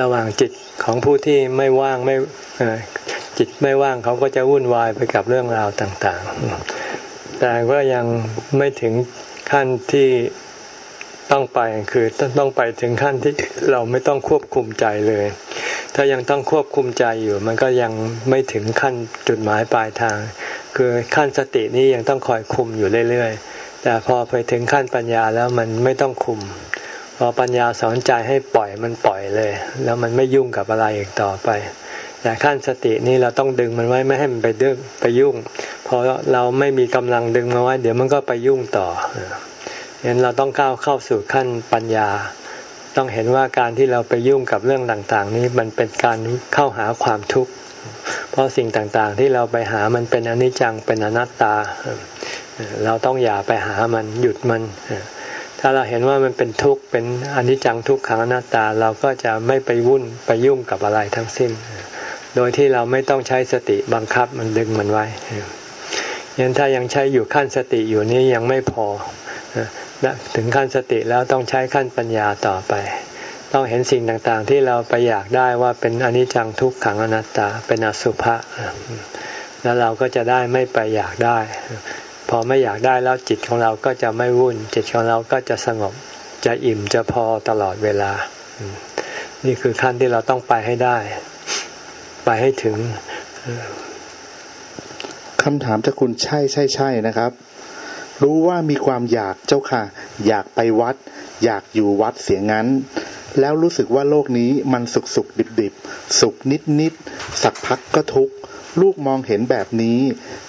Speaker 1: ระหว่างจิตของผู้ที่ไม่ว่างไม่จิตไม่ว่างเขาก็จะวุ่นวายไปกับเรื่องราวต่างๆ แต่ก็ยังไม่ถึงขั้นที่ต้องไปคือต้องไปถึงขั้นที่เราไม่ต้องควบคุมใจเลย ถ้ายังต้องควบคุมใจอยู่ มันก็ยังไม่ถึงขั้นจุดหมายปลายทาง คือขั้นสตินี้ยังต้องคอยคุมอยู่เรื่อยๆ แต่พอไปถึงขั้นปัญญาแล้วมันไม่ต้องคุม พอปัญญาสอนใจให้ปล่อยมันปล่อยเลย แล้วมันไม่ยุ่งกับอะไรอีกต่อไปแต่ขั้นสตินี่เราต้องดึงมันไว้ไม่ให้มันไปดึงไปยุ่งพอเราไม่มีกำลังดึงมาไว้ เดี๋ยวมันก็ไปยุ่งต่อเห็นเราต้องก้าวเข้าสู่ขั้นปัญญา ต้องเห็นว่าการที่เราไปยุ่งกับเรื่องต่างๆ นี้มันเป็นการเข้าหาความทุกข์เพราะสิ่งต่างๆ ที่เราไปหามันเป็นอนิจจังเป็นอนัตตา เราต้องอย่าไปหามันหยุดมัน ถ้าเราเห็นว่ามันเป็นทุกข์เป็นอนิจจังทุกขังอนัตตา เราก็จะไม่ไปวุ่นไปยุ่งกับอะไรทั้งสิ้น โดยที่เราไม่ต้องใช้สติบังคับมันดึงมันไว้ยันถ้ายังใช้อยู่ขั้นสติอยู่นี้ยังไม่พอถึงขั้นสติแล้วต้องใช้ขั้นปัญญาต่อไป ต้องเห็นสิ่งต่างๆ ที่เราไปอยากได้ว่าเป็นอนิจจังทุกขังอนัตตาเป็นอสุภะแล้วเราก็จะได้ไม่ไปอยากได้ อไม่อยากได้แล้วจิตของเราก็จะไม่วุ่น จิตของเราก็จะสงบ จะอิ่มจะพอตลอดเวลา นี่คือขั้นที่เราต้องไปให้ได้ ไปให้ถึง
Speaker 3: คำถามจากคุณใช่ใช่ใช่นะครับ รู้ว่ามีความอยากเจ้าค่ะ อยากไปวัด อยากอยู่วัดเสียงั้น แล้วรู้สึกว่าโลกนี้มันสุขสุขดิบดิบสุขนิดนิดสักพักก็ทุกข์ ลูกมองเห็นแบบนี้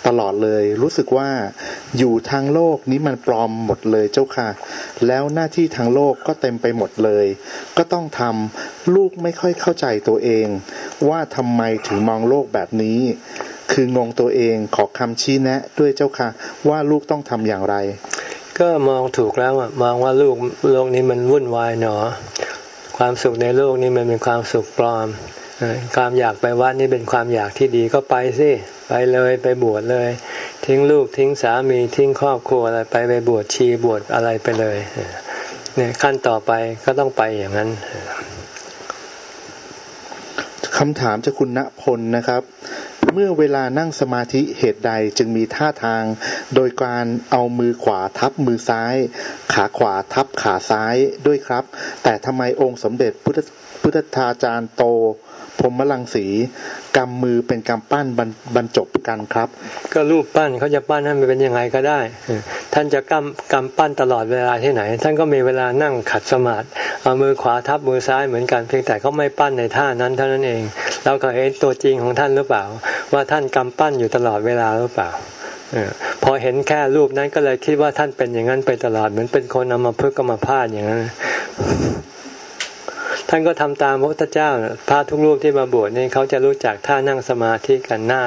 Speaker 3: ตลอดเลย รู้สึกว่าอยู่ทางโลกนี้มันปลอมหมดเลยเจ้าค่ะ แล้วหน้าที่ทางโลกก็เต็มไปหมดเลย ก็ต้องทำลูกไม่ค่อยเข้าใจตัวเอง ว่าทำไมถึงมองโลกแบบนี้ คืองงตัวเองขอคำชี้แนะ ด้วยเจ้าค่ะ ว่าลูกต้องทำอย่างไร
Speaker 1: ก็มองถูกแล้วมองว่าลูกโลกนี้มันวุ่นวายหนอ ความสุขในโลกนี้มันเป็นความสุขปลอม ความอยากไปวัดนี่เป็นความอยากที่ดีก็ไปสิไปเลยไปบวชเลย ทิ้งลูกทิ้งสามีทิ้งครอบครัวอะไรไปไปบวชชีบวชอะไรไปเลยเนี่ยขั้นต่อไปก็ต้องไปอย่างนั้น
Speaker 3: คำถามจากคุณณพลนะครับ เมื่อเวลานั่งสมาธิเหตุใดจึงมีท่าทาง โดยการเอามือขวาทับมือซ้าย ขาขวาทับขาซ้ายด้วยครับ แต่ทำไมองค์สมเด็จพุทธพุทธาจารย์โต รมลังสีกำมือเป็นกำปั้นบรรจบกันครับ
Speaker 1: ก็รูปปั้นเขาจะปั้นให้มันเป็นยังไงก็ได้ ท่านจะกำกำปั้นตลอดเวลาที่ไหน ท่านก็มีเวลานั่งขัดสมาธิเอามือขวาทับมือซ้ายเหมือนกันเพียงแต่เขาไม่ปั้นในท่านั้นเท่านั้นเอง เราก็เห็นตัวจริงของท่านหรือเปล่า ว่าท่านกำปั้นอยู่ตลอดเวลาหรือเปล่าพอเห็นแค่รูปนั้นก็เลยคิดว่าท่านเป็นอย่างนั้นไปตลอดเหมือนเป็นคนเอามาพึกก็มาพาดอย่างนั้น ท่านก็ทำตามพระพุทธเจ้าพระทุกรูปที่มาบวชนี่เขาจะรู้จักท่านั่งสมาธิกันหน้า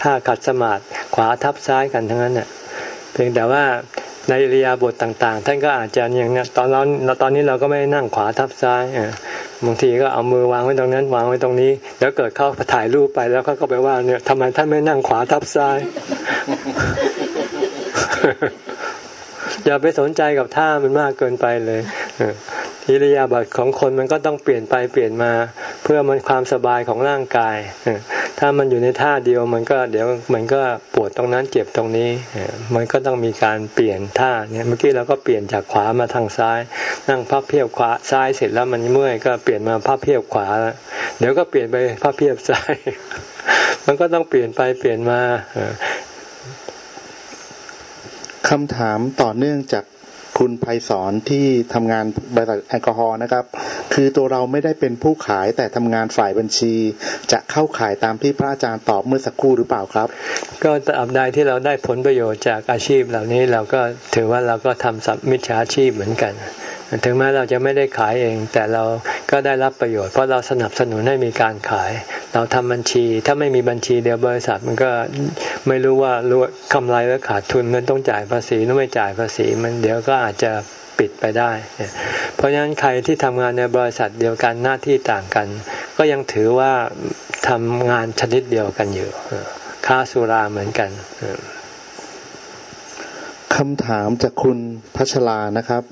Speaker 1: ท่าขัดสมาธิขวาทับซ้ายกันทั้งนั้นเนี่ยเพียงแต่ว่าในเรียบทต่าง ๆ ท่านก็อาจจะอย่างนี้ตอนเราตอนนี้เราก็ไม่นั่งขวาทับซ้ายบางทีก็เอามือวางไว้ตรงนั้น วางไว้ตรงนี้แล้วเกิดเขาถ่ายรูปไปแล้วเขาก็ไปว่าเนี่ยทำไมท่านไม่นั่งขวาทับซ้าย อย่าไปสนใจกับท่ามันมากเกินไปเลยอิริยาบถของคนมันก็ต้องเปลี่ยนไปเปลี่ยนมา เพื่อมันความสบายของร่างกาย ถ้ามันอยู่ในท่าเดียวมันก็เดี๋ยวมันก็ปวดตรงนั้นเจ็บตรงนี้ มันก็ต้องมีการเปลี่ยนท่าเนี่ยเมื่อกี้เราก็เปลี่ยนจากขวามาทางซ้าย นั่งพับเพียบขวาซ้ายเสร็จแล้วมันเมื่อยก็เปลี่ยนมาพับเพียบขวา เดี๋ยวก็เปลี่ยนไปพับเพียบซ้าย มันก็ต้องเปลี่ยนไปเปลี่ยนมา
Speaker 3: คำถามต่อเนื่องจากคุณภัยสอนที่ทำงานบริษัทแอลกอฮอล์นะครับ คือตัวเราไม่ได้เป็นผู้ขายแต่ทำงานฝ่ายบัญชี จะเข้าขายตามที่พระอาจารย์ตอบเมื่อสักครู่หรือเปล่าครับ
Speaker 1: ก็ตราบใดที่เราได้ผลประโยชน์จากอาชีพเหล่านี้เราก็ถือว่าเราก็ทำสัมมิจฉาชีพเหมือนกัน ถึงแม้เราจะไม่ได้ขายเอง แต่เราก็ได้รับประโยชน์เพราะเราสนับสนุนให้มีการขาย เราทำบัญชี ถ้าไม่มีบัญชีเดียวบริษัทมันก็ไม่รู้ว่ารู้กำไรหรือขาดทุนมันต้องจ่ายภาษีหรือไม่จ่ายภาษีมันเดี๋ยวก็อาจจะปิดไปได้ เพราะฉะนั้นใครที่ทำงานในบริษัทเดียวกันหน้าที่ต่างกัน ก็ยังถือว่าทำงานชนิดเดียวกันอยู่ค้าสุราเหมือนกัน
Speaker 3: คำถามจากคุณพัชรานะครับ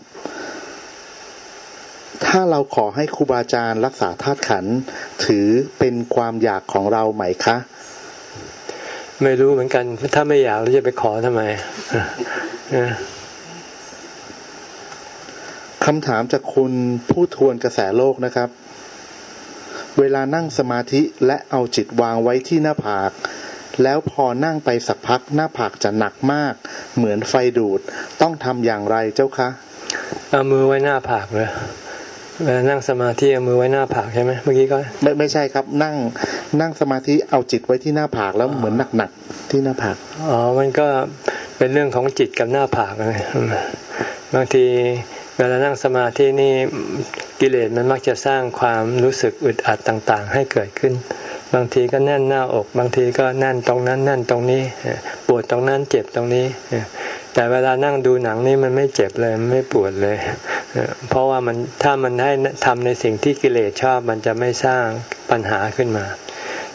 Speaker 3: ถ้าเราขอให้ครูบาอาจารย์รักษาธาตุขันถือเป็นความอยากของเราไหมคะ
Speaker 1: ไม่รู้เหมือนกัน ถ้าไม่อยากเราจะไปขอทำไม
Speaker 3: คำถามจากคุณผู้ทวนกระแสโลกนะครับ เวลานั่งสมาธิและเอาจิตวางไว้ที่หน้าผากแล้วพอนั่งไปสักพักหน้าผากจะหนักมาก เหมือนไฟดูด ต้องทำอย่างไรเจ้าคะ
Speaker 1: เอามือไว้หน้าผากเลย เวลานั่งสมาธิเอามือไว้หน้าผากใช่ไหมเมื่อกี้ก็
Speaker 3: ไม่ไม่ใช่ครับนั่งนั่งสมาธิเอาจิตไว้ที่หน้าผากแล้วเหมือนหนักๆที่หน้าผาก
Speaker 1: อ๋อมันก็เป็นเรื่องของจิตกับหน้าผากเลยบางทีเวลานั่งสมาธินี่กิเลสมันมักจะสร้างความรู้สึกอึดอัดต่าง ๆ ให้เกิดขึ้น บางทีก็แน่นหน้าอก บางทีก็แน่นตรงนั้นแน่นตรงนี้ ปวดตรงนั้นเจ็บตรงนี้ แต่เวลานั่งดูหนังนี่มันไม่เจ็บเลยไม่ปวดเลย เพราะว่ามันถ้ามันให้ทำในสิ่งที่กิเลสชอบมันจะไม่สร้างปัญหาขึ้นมา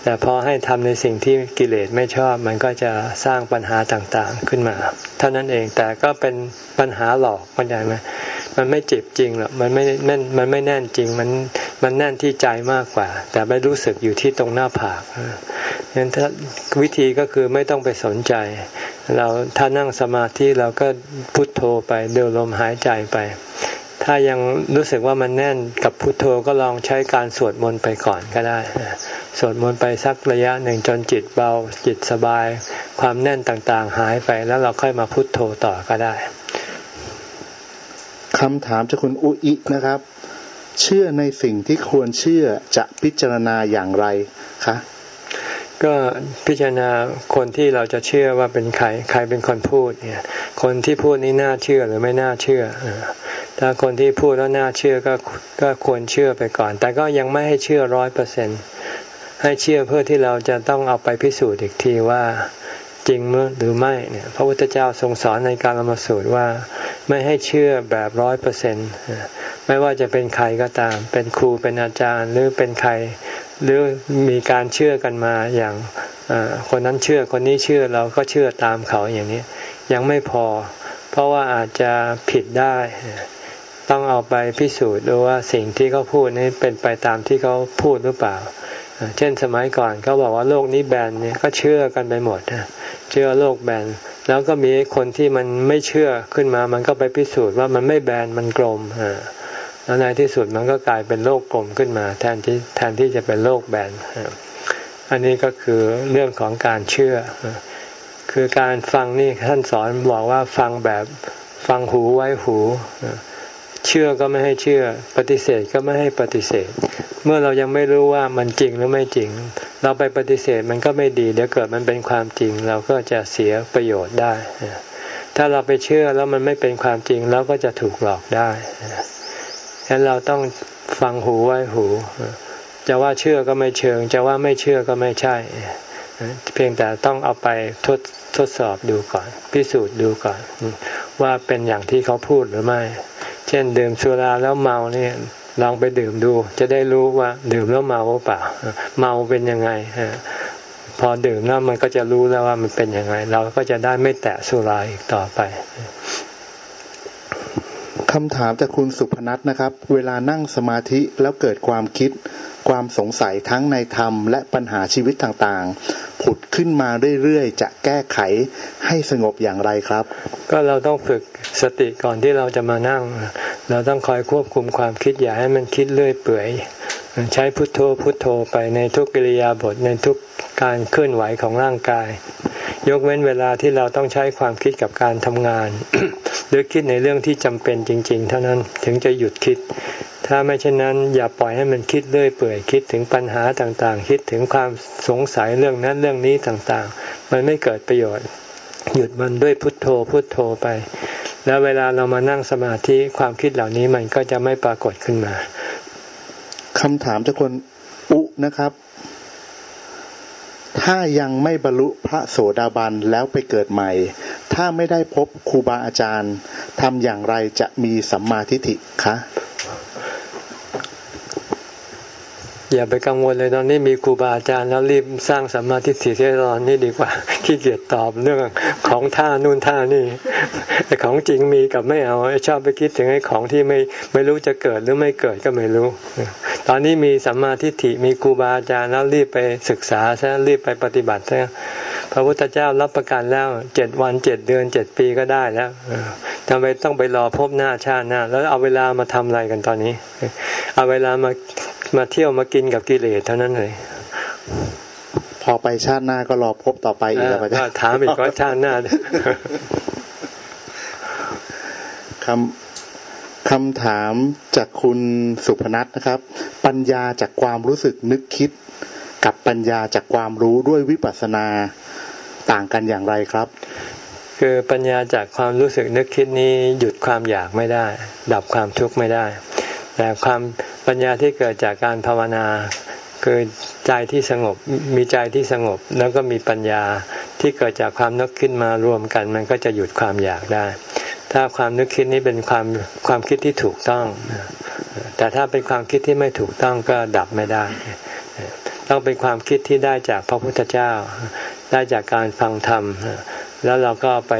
Speaker 1: แต่พอให้ทำในสิ่งที่กิเลสไม่ชอบ มันก็จะสร้างปัญหาต่างๆขึ้นมา เท่านั้นเองแต่ก็เป็นปัญหาหลอกเข้าใจไหม มันไม่เจ็บจริงหรอกมันไม่แน่นมันไม่แน่นจริงมันมันแน่นที่ใจมากกว่า แต่ไม่รู้สึกอยู่ที่ตรงหน้าผากนั้นถ้าวิธีก็คือไม่ต้องไปสนใจ เราถ้านั่งสมาธิเราก็พุทโธไปเดินลมหายใจไป ถ้ายังรู้สึกว่ามันแน่นกับพุทโธก็ลองใช้การสวดมนต์ไปก่อนก็ได้สวดมนต์ไปสักระยะหนึ่งจนจิตเบาจิตสบาย ความแน่นต่างๆ หายไปแล้วเราค่อยมาพุทโธต่อก็ได้
Speaker 3: คำถามจากคุณอุอินะครับ เชื่อในสิ่งที่ควรเชื่อจะพิจารณาอย่างไรคะ
Speaker 1: ก็พิจารณาคนที่เราจะเชื่อว่าเป็นใครใครเป็นคนพูดเนี่ย คนที่พูดนี้น่าเชื่อหรือไม่น่าเชื่อถ้าคนที่พูดแล้วน่าเชื่อก็ก็ควรเชื่อไปก่อน แต่ก็ยังไม่ให้เชื่อร้อยเปอร์เซ็นให้เชื่อเพื่อที่เราจะต้องเอาไปพิสูจน์อีกทีว่า จริงมือหรือไม่เนี่ยพระพุทธเจ้าทรงสอนในการละมาสูตรว่าไม่ให้เชื่อแบบร้อยเปอร์เซ็นไม่ว่าจะเป็นใครก็ตาม เป็นครูเป็นอาจารย์หรือเป็นใคร หรือมีการเชื่อกันมาอย่างคนนั้นเชื่อคนนี้เชื่อเราก็เชื่อตามเขาอย่างนี้ ยังไม่พอ เพราะว่าอาจจะผิดได้ ต้องเอาไปพิสูจน์ดูว่าสิ่งที่เขาพูดนี้เป็นไปตามที่เขาพูดหรือเปล่า เช่นสมัยก่อนเขาบอกว่าโลกนี้แบนเนี่ยก็เชื่อกันไปหมด เชื่อโลกแบน แล้วก็มีคนที่มันไม่เชื่อขึ้นมา มันก็ไปพิสูจน์ว่ามันไม่แบนมันกลมอ่าแล้วในที่สุดมันก็กลายเป็นโลกกลมขึ้นมา แทนที่แทนที่จะเป็นโลกแบน อันนี้ก็คือเรื่องของการเชื่อ คือการฟังนี่ท่านสอนบอกว่าฟังแบบฟังหูไว้หู เชื่อก็ไม่ให้เชื่อ ปฏิเสธก็ไม่ให้ปฏิเสธ เมื่อเรายังไม่รู้ว่ามันจริงหรือไม่จริง เราไปปฏิเสธมันก็ไม่ดี เดี๋ยวเกิดมันเป็นความจริง เราก็จะเสียประโยชน์ได้ ถ้าเราไปเชื่อแล้วมันไม่เป็นความจริงเราก็จะถูกหลอกได้ฉะนั้นเราต้องฟังหูไว้หู จะว่าเชื่อก็ไม่เชิง จะว่าไม่เชื่อก็ไม่ใช่ เพียงแต่ต้องเอาไปทดทดสอบดูก่อน พิสูจน์ดูก่อน ว่าเป็นอย่างที่เขาพูดหรือไม่ เช่นดื่มสุราแล้วเมาเนี่ยลองไปดื่มดู จะได้รู้ว่าดื่มแล้วเมาเปล่า เมาเป็นยังไงพอดื่มแล้วมันก็จะรู้แล้วว่ามันเป็นยังไง เราก็จะได้ไม่แตะสุราอีกต่อไป
Speaker 3: คำถามจากคุณสุพนัทนะครับ เวลานั่งสมาธิแล้วเกิดความคิด ความสงสัยทั้งในธรรมและปัญหาชีวิตต่าง ผุดขึ้นมาเรื่อยๆ จะแก้ไขให้สงบอย่างไรครับ
Speaker 1: ก็เราต้องฝึกสติก่อนที่เราจะมานั่ง เราต้องคอยควบคุมความคิดอย่าให้มันคิดเรื่อยเปื่อย ใช้พุทโธพุทโธไปในทุกกิริยาบทในทุกการเคลื่อนไหวของร่างกาย ยกเว้นเวลาที่เราต้องใช้ความคิดกับการทำงาน หรือคิดในเรื่องที่จำเป็นจริง ๆ เท่านั้นถึงจะหยุดคิดถ้าไม่เช่นนั้นอย่าปล่อยให้มันคิดเรื่อยเปื่อยคิดถึงปัญหาต่างๆ คิดถึงความสงสัยเรื่องนั้นเรื่อง่องนี้ต่างๆ มันไม่เกิดประโยชน์ หยุดมันด้วยพุทโธพุทโธไป แล้วเวลาเรามานั่งสมาธิความคิดเหล่านี้มันก็จะไม่ปรากฏขึ้นมา
Speaker 3: คำถามจากคนอุนะครับ ถ้ายังไม่บรรลุพระโสดาบันแล้วไปเกิดใหม่ ถ้าไม่ได้พบครูบาอาจารย์ทำอย่างไรจะมีสัมมาทิฏฐิคะ
Speaker 1: อย่าไปกังวลเลยตอนนี้มีครูบาอาจารย์แล้วรีบสร้างสัมมาทิฏฐิเสียตอนนี้ดีกว่าขี้เกียจตอบเรื่องของท่านู่นท่านี่ไอ้ของจริงมีกับไม่เอาชอบไปคิดถึงไอ้ของที่ไม่ไม่รู้จะเกิดหรือไม่เกิดก็ไม่รู้ ตอนนี้มีสัมมาทิฏฐิมีครูบาอาจารย์แล้วรีบไปศึกษาซะรีบไปปฏิบัติซะพระพุทธเจ้ารับประกันแล้วเจ็ดวันเจ็ดเดือนเจ็ดปีก็ได้แล้วทำไมต้องไปรอพบหน้าชาติหน้า แล้วเอาเวลามาทำอะไรกันตอนนี้ เอาเวลามา มาเที่ยวมากินกับกิเลสเท่านั้นเลย
Speaker 3: พอไปชาติหน้าก็รอพบต่อไปอีกแล้ว
Speaker 1: จะถามอีกว่าชาติหน้า
Speaker 3: คำคำถามจากคุณสุพนัทนะครับ ปัญญาจากความรู้สึกนึกคิด กับปัญญาจากความรู้ด้วยวิปัสสนาต่างกันอย่างไรครับ
Speaker 1: คือปัญญาจากความรู้สึกนึกคิดนี้หยุดความอยากไม่ได้ ดับความทุกข์ไม่ได้ แต่ความปัญญาที่เกิดจากการภาวนาคือใจที่สงบมีใจที่สงบ แล้วก็มีปัญญาที่เกิดจากความนึกคิดมารวมกัน มันก็จะหยุดความอยากได้ ถ้าความนึกคิดนี้เป็นความความคิดที่ถูกต้อง แต่ถ้าเป็นความคิดที่ไม่ถูกต้องก็ดับไม่ได้ ต้องเป็นความคิดที่ได้จากพระพุทธเจ้า ได้จากการฟังธรรม แล้วเราก็ไป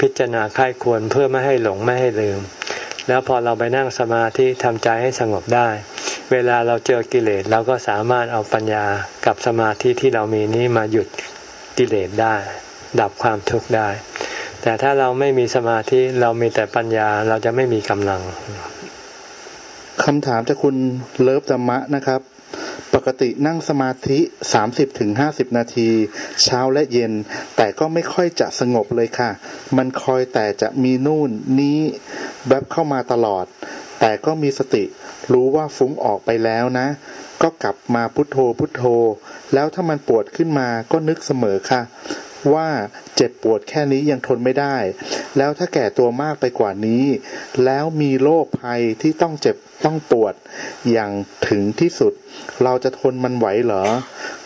Speaker 1: พิจารณาค่ายควรเพื่อไม่ให้หลงไม่ให้ลืม แล้วพอเราไปนั่งสมาธิทำใจให้สงบได้ เวลาเราเจอกิเลสเราก็สามารถเอาปัญญากับสมาธิที่เรามีนี้มาหยุดกิเลสได้ ดับความทุกข์ได้ แต่ถ้าเราไม่มีสมาธิเรามีแต่ปัญญาเราจะไม่มีกำลัง
Speaker 3: คำถามจากคุณเลิฟธรรมะนะครับ ปกตินั่งสมาธิสามสิบถึงห้าสิบนาที เช้าและเย็น แต่ก็ไม่ค่อยจะสงบเลยค่ะ มันคอยแต่จะมีนู่นนี้แบบเข้ามาตลอด แต่ก็มีสติรู้ว่าฟุ้งออกไปแล้วนะ ก็กลับมาพุโทโธพุโทโธ แล้วถ้ามันปวดขึ้นมาก็นึกเสมอค่ะ ว่าเจ็บปวดแค่นี้ยังทนไม่ได้ แล้วถ้าแก่ตัวมากไปกว่านี้ แล้วมีโรคภัยที่ต้องเจ็บต้องปวดอย่างถึงที่สุด เราจะทนมันไหวเหรอ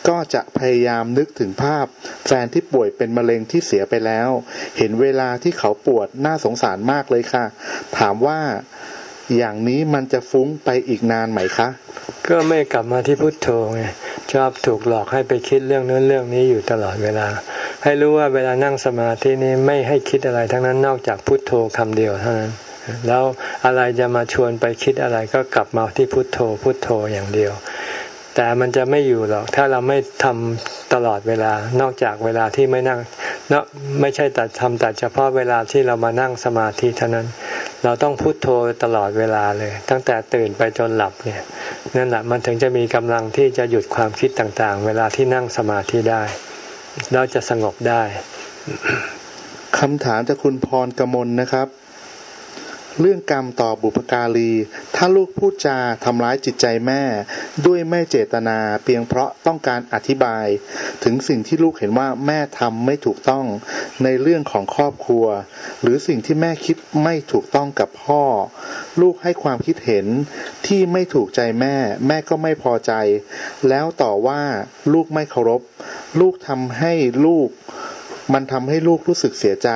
Speaker 3: ก็จะพยายามนึกถึงภาพ แฟนที่ป่วยเป็นมะเร็งที่เสียไปแล้ว เห็นเวลาที่เขาปวดน่าสงสารมากเลยค่ะ ถามว่า อย่างนี้มันจะฟุ้งไปอีกนานไหมคะ
Speaker 1: ก็ไม่กลับมาที่พุทโธไงชอบถูกหลอกให้ไปคิดเรื่องนู้นเรื่องนี้อยู่ตลอดเวลา ให้รู้ว่าเวลานั่งสมาธินี้ไม่ให้คิดอะไรทั้งนั้นนอกจากพุทโธคำเดียวเท่านั้น แล้วอะไรจะมาชวนไปคิดอะไรก็กลับมาที่พุทโธ พุทโธอย่างเดียว แต่มันจะไม่อยู่หรอก ถ้าเราไม่ทำตลอดเวลานอกจากเวลาที่ไม่นั่งเนาะไม่ใช่แต่ทำแต่เฉพาะเวลาที่เรามานั่งสมาธิเท่านั้น เราต้องพุโทโธตลอดเวลาเลย ตั้งแต่ตื่นไปจนหลับเนี่ยนั่นแหละมันถึงจะมีกำลังที่จะหยุดความคิดต่างๆ เวลาที่นั่งสมาธิได้ เราจะสงบได้
Speaker 3: คำถามจากคุณพรกมลนะครับ เรื่องกรรมต่อบุพการี ถ้าลูกพูดจาทำร้ายจิตใจแม่ ด้วยไม่เจตนาเพียงเพราะต้องการอธิบาย ถึงสิ่งที่ลูกเห็นว่าแม่ทำไม่ถูกต้องในเรื่องของครอบครัว หรือสิ่งที่แม่คิดไม่ถูกต้องกับพ่อ ลูกให้ความคิดเห็นที่ไม่ถูกใจแม่ แม่ก็ไม่พอใจ แล้วต่อว่าลูกไม่เคารพ ลูกทำให้ลูก มันทำให้ลูกรู้สึกเสียใจ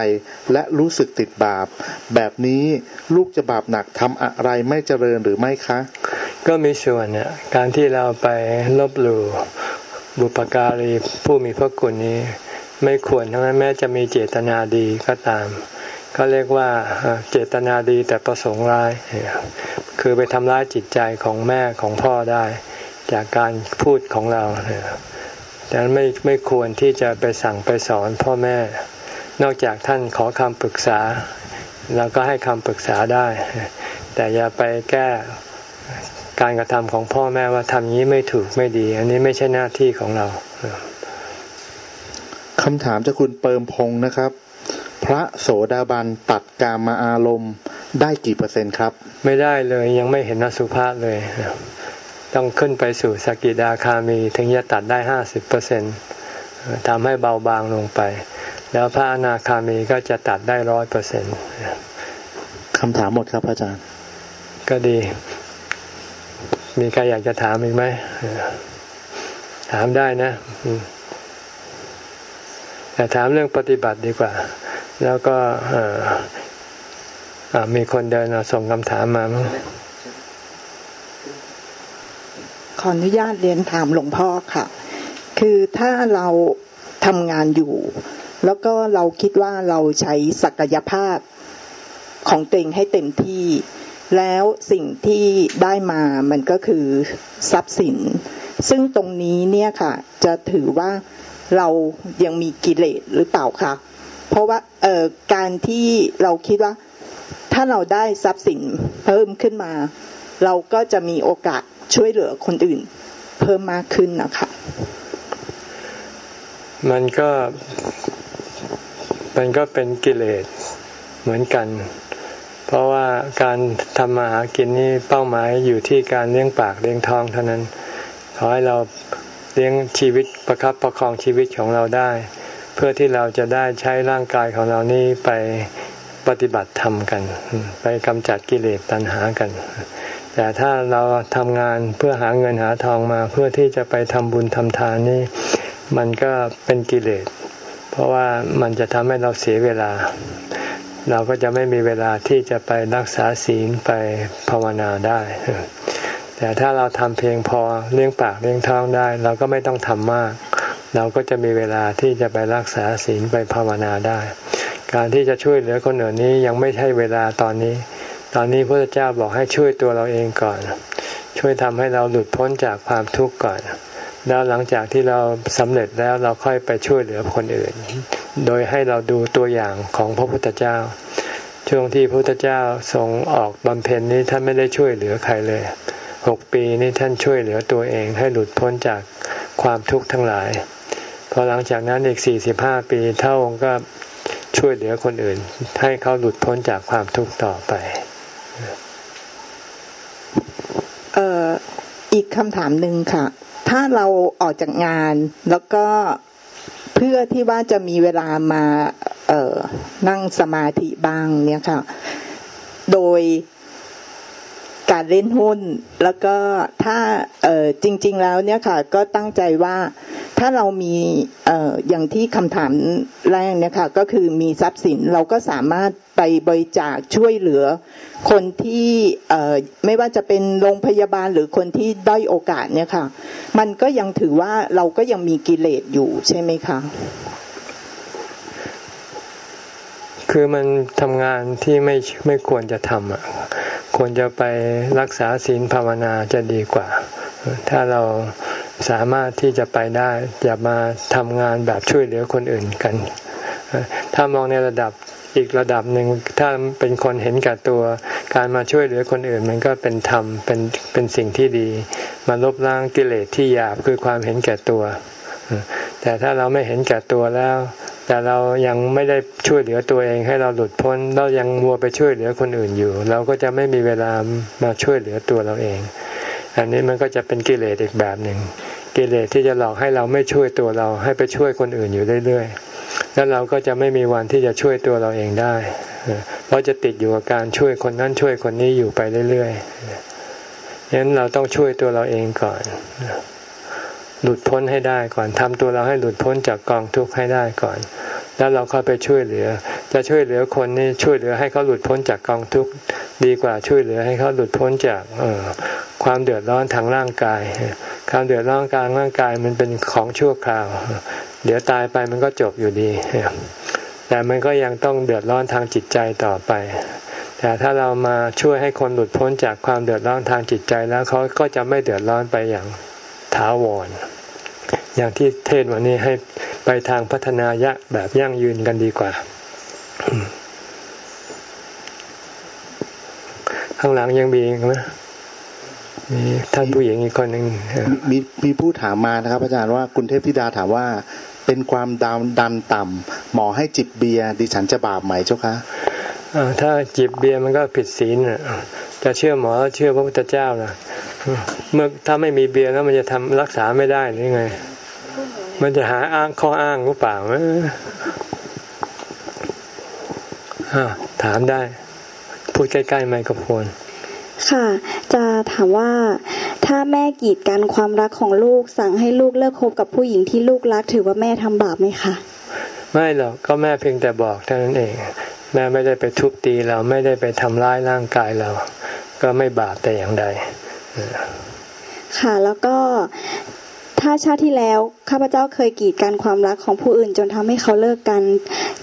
Speaker 3: และรู้สึกติดบาป แบบนี้ลูกจะบาปหนักทำอะไรไม่เจริญหรือไม่คะ
Speaker 1: ก็มีส่วนเนี่ยการที่เราไปลบหลู่บุปการีผู้มีพระคุณนี้ไม่ควรทั้งนั้นแม้จะมีเจตนาดีก็ตามเขาเรียกว่าเจตนาดีแต่ประสงค์ร้าย คือไปทำร้ายจิตใจของแม่ของพ่อได้ จากการพูดของเรา ดังนั้นไม่ไม่ควรที่จะไปสั่งไปสอนพ่อแม่ นอกจากท่านขอคำปรึกษาเราก็ให้คำปรึกษาได้ แต่อย่าไปแก้การกระทำของพ่อแม่ว่าทำนี้ไม่ถูกไม่ดี อันนี้ไม่ใช่หน้าที่ของเรา
Speaker 3: คำถามจากคุณเปิมพงนะครับ พระโสดาบันตัดกามาอารมณ์ได้กี่เปอร์เซ็นต์ครับ
Speaker 1: ไม่ได้เลยยังไม่เห็นนสุภาพเลย ต้องขึ้นไปสู่สกิดาคามีถึงจะตัดได้ห้าสิบเปอร์เซ็นต์ทำให้เบาบางลงไป แล้วพระอนาคามีก็จะตัดได้ร้อยเปอร์เซ็นต์
Speaker 3: คำถามหมดครับอาจารย์
Speaker 1: ก็ดี มีใครอยากจะถามอีกไหม ถามได้นะ แต่ถามเรื่องปฏิบัติดีกว่า แล้วก็มีคนเดินส่งคำถามมามั้ง
Speaker 4: ขออนุญาตเรียนถามหลวงพ่อค่ะ คือถ้าเราทำงานอยู่ แล้วก็เราคิดว่าเราใช้ศักยภาพของตัวเองให้เต็มที่ แล้วสิ่งที่ได้มามันก็คือทรัพย์สิน ซึ่งตรงนี้เนี่ยค่ะ จะถือว่าเรายังมีกิเลสหรือเปล่าคะเพราะว่าเอ่อการที่เราคิดว่า ถ้าเราได้ทรัพย์สินเพิ่มขึ้นมา เราก็จะมีโอกาส ช่วยเหลือคนอื่นเพิ่มมากขึ้นนะคะ
Speaker 1: มันก็มันก็เป็นกิเลสเหมือนกัน เพราะว่าการทำมาหากินนี่เป้าหมายอยู่ที่การเลี้ยงปากเลี้ยงท้องเท่านั้น ขอให้เราเลี้ยงชีวิตประครับประคองชีวิตของเราได้ เพื่อที่เราจะได้ใช้ร่างกายของเรานี้ไปปฏิบัติธรรมกัน ไปกำจัดกิเลสตัณหากัน แต่ถ้าเราทำงานเพื่อหาเงินหาทองมาเพื่อที่จะไปทำบุญทำทานนี่มันก็เป็นกิเลส เพราะว่ามันจะทำให้เราเสียเวลา เราก็จะไม่มีเวลาที่จะไปรักษาศีลไปภาวนาได้ แต่ถ้าเราทำเพียงพอเลี้ยงปากเลี้ยงท้องได้ เราก็ไม่ต้องทำมาก เราก็จะมีเวลาที่จะไปรักษาศีลไปภาวนาได้ การที่จะช่วยเหลือคนอื่นนี้ยังไม่ใช่เวลาตอนนี้ ตอนนี้พระเจ้าบอกให้ช่วยตัวเราเองก่อน ช่วยทำให้เราหลุดพ้นจากความทุกข์ก่อน แล้วหลังจากที่เราสำเร็จแล้วเราค่อยไปช่วยเหลือคนอื่น โดยให้เราดูตัวอย่างของพระพุทธเจ้า ช่วงที่พระพุทธเจ้าทรงออกบำเพ็ญนี้ท่านไม่ได้ช่วยเหลือใครเลยหกปีนี้ท่านช่วยเหลือตัวเองให้หลุดพ้นจากความทุกข์ทั้งหลาย พอหลังจากนั้นอีกสี่สิบห้าปีเท่าองค์ก็ช่วยเหลือคนอื่น ให้เขาหลุดพ้นจากความทุกข์ต่อไป
Speaker 4: เอ่ออีกคำถามหนึ่งค่ะ ถ้าเราออกจากงานแล้วก็เพื่อที่ว่าจะมีเวลามาเอ่อนั่งสมาธิบ้างเนี่ยค่ะ โดย การเล่นหุ้น แล้วก็ถ้าจริง ๆ แล้วเนี่ยค่ะ ก็ตั้งใจว่าถ้าเรามีออย่างที่คำถามแรกเนี่ยค่ะ ก็คือมีทรัพย์สินเราก็สามารถไปบริจาคช่วยเหลือ คนที่ไม่ว่าจะเป็นโรงพยาบาลหรือคนที่ด้อยโอกาสเนี่ยค่ะ มันก็ยังถือว่าเราก็ยังมีกิเลสอยู่ใช่ไหมคะ
Speaker 1: คือมันทำงานที่ไม่ไม่ควรจะทำอะควรจะไปรักษาศีลภาวนาจะดีกว่า ถ้าเราสามารถที่จะไปได้ อย่ามาทำงานแบบช่วยเหลือคนอื่นกัน ถ้ามองในระดับอีกระดับหนึ่งถ้าเป็นคนเห็นแก่ตัวการมาช่วยเหลือคนอื่น มันก็เป็นธรรมเป็นเป็นสิ่งที่ดี มาลบล้างกิเลสที่หยาบคือความเห็นแก่ตัว แต่ถ้าเราไม่เห็นแก่ตัวแล้ว แต่เรายังไม่ได้ช่วยเหลือตัวเองให้เราหลุดพ้น เรายังมัวไปช่วยเหลือคนอื่นอยู่ เราก็จะไม่มีเวลามาช่วยเหลือตัวเราเอง อันนี้มันก็จะเป็นกิเลสอีกแบบหนึ่งกิเลสที่จะหลอกให้เราไม่ช่วยตัวเราให้ไปช่วยคนอื่นอยู่เรื่อยๆ แล้วเราก็จะไม่มีวันที่จะช่วยตัวเราเองได้ เพราะจะติดอยู่กับการช่วยคนนั้นช่วยคนนี้อยู่ไปเรื่อยๆงั้นเราต้องช่วยตัวเราเองก่อน หลุดพ้นให้ได้ก่อนทำตัวเราให้หลุดพ้นจากกองทุกข์ให้ได้ก่อน แล้วเราก็ไปช่วยเหลือ จะช่วยเหลือคนนี่ช่วยเหลือให้เขาหลุดพ้นจากกองทุกข์ดีกว่าช่วยเหลือให้เขาหลุดพ้นจากเออความเดือดร้อนทางร่างกาย ความเดือดร้อนกลางร่างกายมันเป็นของชั่วคราว เดี๋ยวตายไปมันก็จบอยู่ดี แต่มันก็ยังต้องเดือดร้อนทางจิตใจต่อไป แต่ถ้าเรามาช่วยให้คนหลุดพ้นจากความเดือดร้อนทางจิตใจแล้วเขาก็จะไม่เดือดร้อนไปอย่าง ถาวร อย่างที่เทศวันนี้ให้ไปทางพัฒนายะแบบยั่งยืนกันดีกว่า ข้างหลังยังมีอีกไหมมีท่านผู้หญิงอีกคนหนึ่ง
Speaker 3: มีมีผู้ถามมานะครับ อาจารย์ว่าคุณเทพธิดาถามว่าเป็นความดาวดันต่ำหมอให้จิบเบียร์ดิฉันจะบาปไหมเจ้าคะ
Speaker 1: ถ้าจิบเบียร์มันก็ผิดศีล จะเชื่อหมอเชื่อพระพุทธเจ้านะเมื่อถ้าไม่มีเบียร์แล้วมันจะทำรักษาไม่ได้หรือไง มันจะหาอ้างข้ออ้างหรือเปล่าถามได้ พูดใกล้ๆไมโครโฟน
Speaker 5: ค่ะ จะถามว่าถ้าแม่กีดกันความรักของลูกสั่งให้ลูกเลิกคบกับผู้หญิงที่ลูกรักถือว่าแม่ทำบาปไหมคะ
Speaker 1: ไม่หรอกก็แม่เพียงแต่บอกเท่านั้นเอง แม่ไม่ได้ไปทุบตีเราไม่ได้ไปทำร้ายร่างกายเรา ก็ไม่บาปแต่อย่างใด
Speaker 5: ค่ะแล้วก็ถ้าชาติที่แล้วข้าพเจ้าเคยกีดกันความรักของผู้อื่น จนทำให้เขาเลิกกัน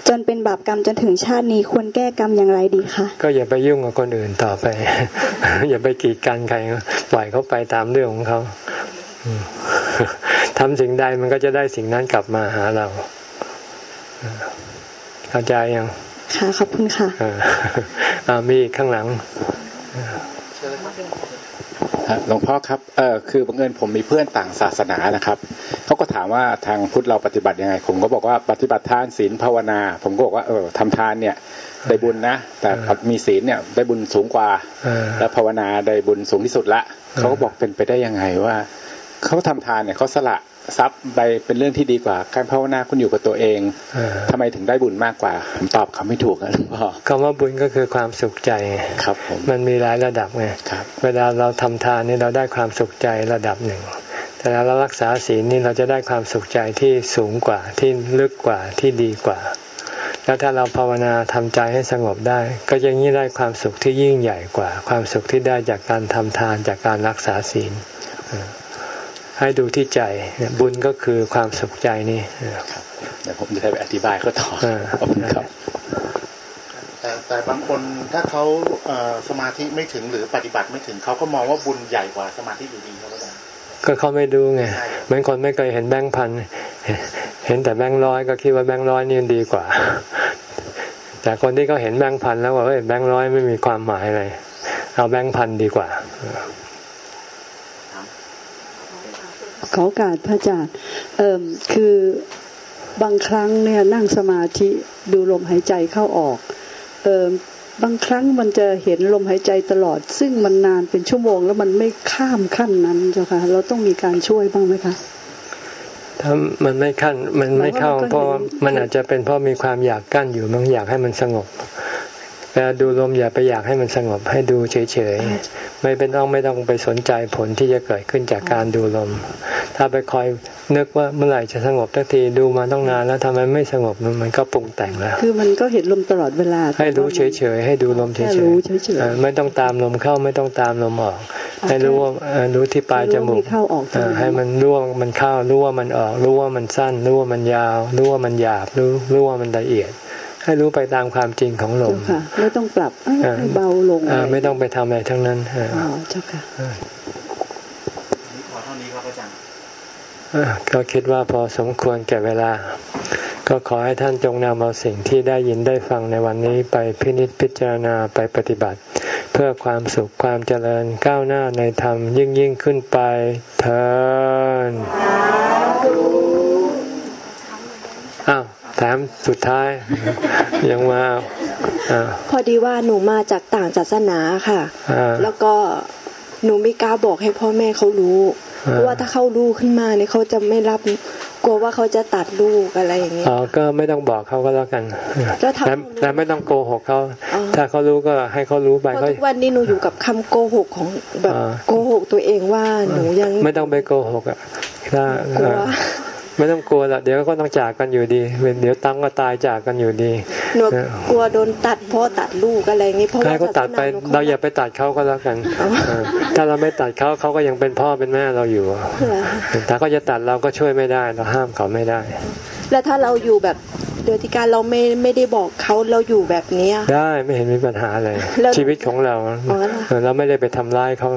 Speaker 5: จนเป็นบาปกรรมจนถึงชาตินี้ควรแก้กรรมอย่างไรดีคะ
Speaker 1: ก็อย่าไปยุ่งกับคนอื่นต่อไป อย่าไปกีดกันใครปล่อยเขาไปตามเรื่องของเขาทำสิ่งใดมันก็จะได้สิ่งนั้นกลับมาหาเรา เข้าใจยัง
Speaker 5: ค่ะขอบคุณค่ะ
Speaker 1: อ่ามีข้างหลัง
Speaker 6: หลวงพ่อครับเออคือบังเอิญผมมีเพื่อนต่างศาสนานะครับเขาก็ถามว่าทางพุทธเราปฏิบัติยังไง ผมก็บอกว่าปฏิบัติทานศีลภาวนา ผมก็บอกว่าเออทำทานเนี่ยได้บุญนะ แต่มีศีลเนี่ยได้บุญสูงกว่า แล้วภาวนาได้บุญสูงที่สุดละเขาก็บอกเป็นไปได้ยังไงว่าเขาทำทานเนี่ยเขาสละ ทรัพย์ไปเป็นเรื่องที่ดีกว่า การภาวนาคุณอยู่กับตัวเองทำไมถึงได้บุญมากกว่าผมตอบคำไม่ถูกนะหลวงพ่อ
Speaker 1: คำว่าบุญก็คือความสุขใจ
Speaker 6: ครับผม
Speaker 1: มันมีหลายระดับไงเวลาเราทำทานนี่เราได้ความสุขใจระดับหนึ่งแต่เรารักษาศีลนี่เราจะได้ความสุขใจที่สูงกว่าที่ลึกกว่าที่ดีกว่า แล้วถ้าเราภาวนาทำใจให้สงบได้ ก็จะยิ่งได้ความสุขที่ยิ่งใหญ่กว่า ความสุขที่ได้จากการทำทานจากการรักษาศีล ให้ดูที่ใจบุญก็คือความสุขใจนี่
Speaker 6: เดี๋ยวผมจะได้ไปอธิบายเขาต่อขอบคุณครับ
Speaker 3: แต่แต่บางคนถ้าเขาสมาธิไม่ถึงหรือปฏิบัติไม่ถึงเขาก็มองว่าบุญใหญ่กว่าสมาธิอยู่ดีครับอาจารย์
Speaker 1: ก็เขาไม่ดูไงเหมือนคนไม่เคยเห็นแบงค์พันเห็นแต่แบงค์ร้อยก็คิดว่าแบงค์ร้อยนี่ดีกว่า แต่คนที่เขาเห็นแบงค์พันแล้วว่าเฮ้ยแบงค์ร้อยไม่มีความหมายอะไรเอาแบงค์พันดีกว่า
Speaker 7: ขอโอกาสพระอาจารย์เอ่อคือบางครั้งเนี่ยนั่งสมาธิดูลมหายใจเข้าออกเอ่อบางครั้งมันจะเห็นลมหายใจตลอด ซึ่งมันนานเป็นชั่วโมง แล้วมันไม่ข้ามขั้นนั้นเจ้าค่ะ เราต้องมีการช่วยบ้างไหมคะ
Speaker 1: ถ้ามันไม่ขั้นมันไม่เข้า เพราะมันอาจจะเป็นเพราะมีความอยากกั้นอยู่มันอยากให้มันสงบ วลาดูลมอย่าไปอยากให้มันสงบให้ดูเฉยๆไม่เป็นต้องไม่ต้องไปสนใจผลที่จะเกิดขึ้นจากการดูลม ถ้าไปคอยนึกว่าเมื่อไหร่จะสงบทันทีดูมาต้องนานแล้วทำไมไม่สงบมันก็ปรุงแต่งแล้ว
Speaker 7: คือมันก็เห็นลมตลอดเวลา
Speaker 1: ให้รู้เฉยๆให้ดูลมเฉยๆไม่ต้องตามลมเข้าไม่ต้องตามลมออก ให้รู้ว่ารู้ที่ปลายจมูกให้มันรู้ว่ามันเข้ารู้ว่ามันออก รู้ว่ามันสั้น รู้ว่ามันยาว รู้ว่ามันหยาบรู้รู้ว่ามันละเอียด ให้รู้ไปตามความจริงของลม
Speaker 7: ค่ะไม่ต้องปรับให้เบาลง
Speaker 1: ไม่ต้องไปทำอะไรทั้งนั้น
Speaker 7: อ๋อเจ้าค่ะ
Speaker 3: นี่ขอเท่านี้ครับอาจาร
Speaker 1: ย์ก็คิดว่าพอสมควรแก่เวลา ก็ขอให้ท่านจงนำเอาสิ่งที่ได้ยินได้ฟังในวันนี้ไปพินิจพิจารณาไปปฏิบัติ เพื่อความสุขความเจริญก้าวหน้าในธรรมยิ่งยิ่งขึ้นไปเถิด อ้าวถามสุดท้ายยังมา
Speaker 5: พอดีว่าหนูมาจากต่างศาสนาค่ะ แล้วก็หนูไม่กล้าบอกให้พ่อแม่เขารู้เพราะว่าถ้าเขารู้ขึ้นมาเนี่ยเขาจะไม่รับกลัวว่าเขาจะตัดลูกอะไรอย่างเงี้ย
Speaker 1: อ๋อก็ไม่ต้องบอกเขาก็แล้วกันแต่แต่ไม่ต้องโกหกเขาถ้าเขารู้ก็ให้เขารู้ไป
Speaker 5: ทุกวันนี้หนูอยู่กับคำโกหกของแบบโกหกตัวเองว่าหนูยัง
Speaker 1: ไม่ต้องไปโกหกอะถ้า ไม่ต้องกลัวละเดี๋ยวก็ต้องจากกันอยู่ดีเดี๋ยวตั้งก็ตายจากกันอยู่ดี
Speaker 5: หนูกลัวโดนตัดพ่อตัดลูกอะไรอย่างนี้เพราะว่า
Speaker 1: ก็ตัดไปเราอย่าไปตัดเขาก็แล้วกันถ้าเราไม่ตัดเขาเขาก็ยังเป็นพ่อเป็นแม่เราอยู่ถ้าเขาจะตัดเราก็ช่วยไม่ได้เราห้ามเขาไม่ได้
Speaker 5: แล้วถ้าเราอยู่แบบโดยที่การเราไม่ไม่ได้บอกเขาเราอยู่แบบนี้
Speaker 1: ได้ไม่เห็นมีปัญหาอะไรชีวิตของเราเราไม่ได้ไปทำร้ายเขา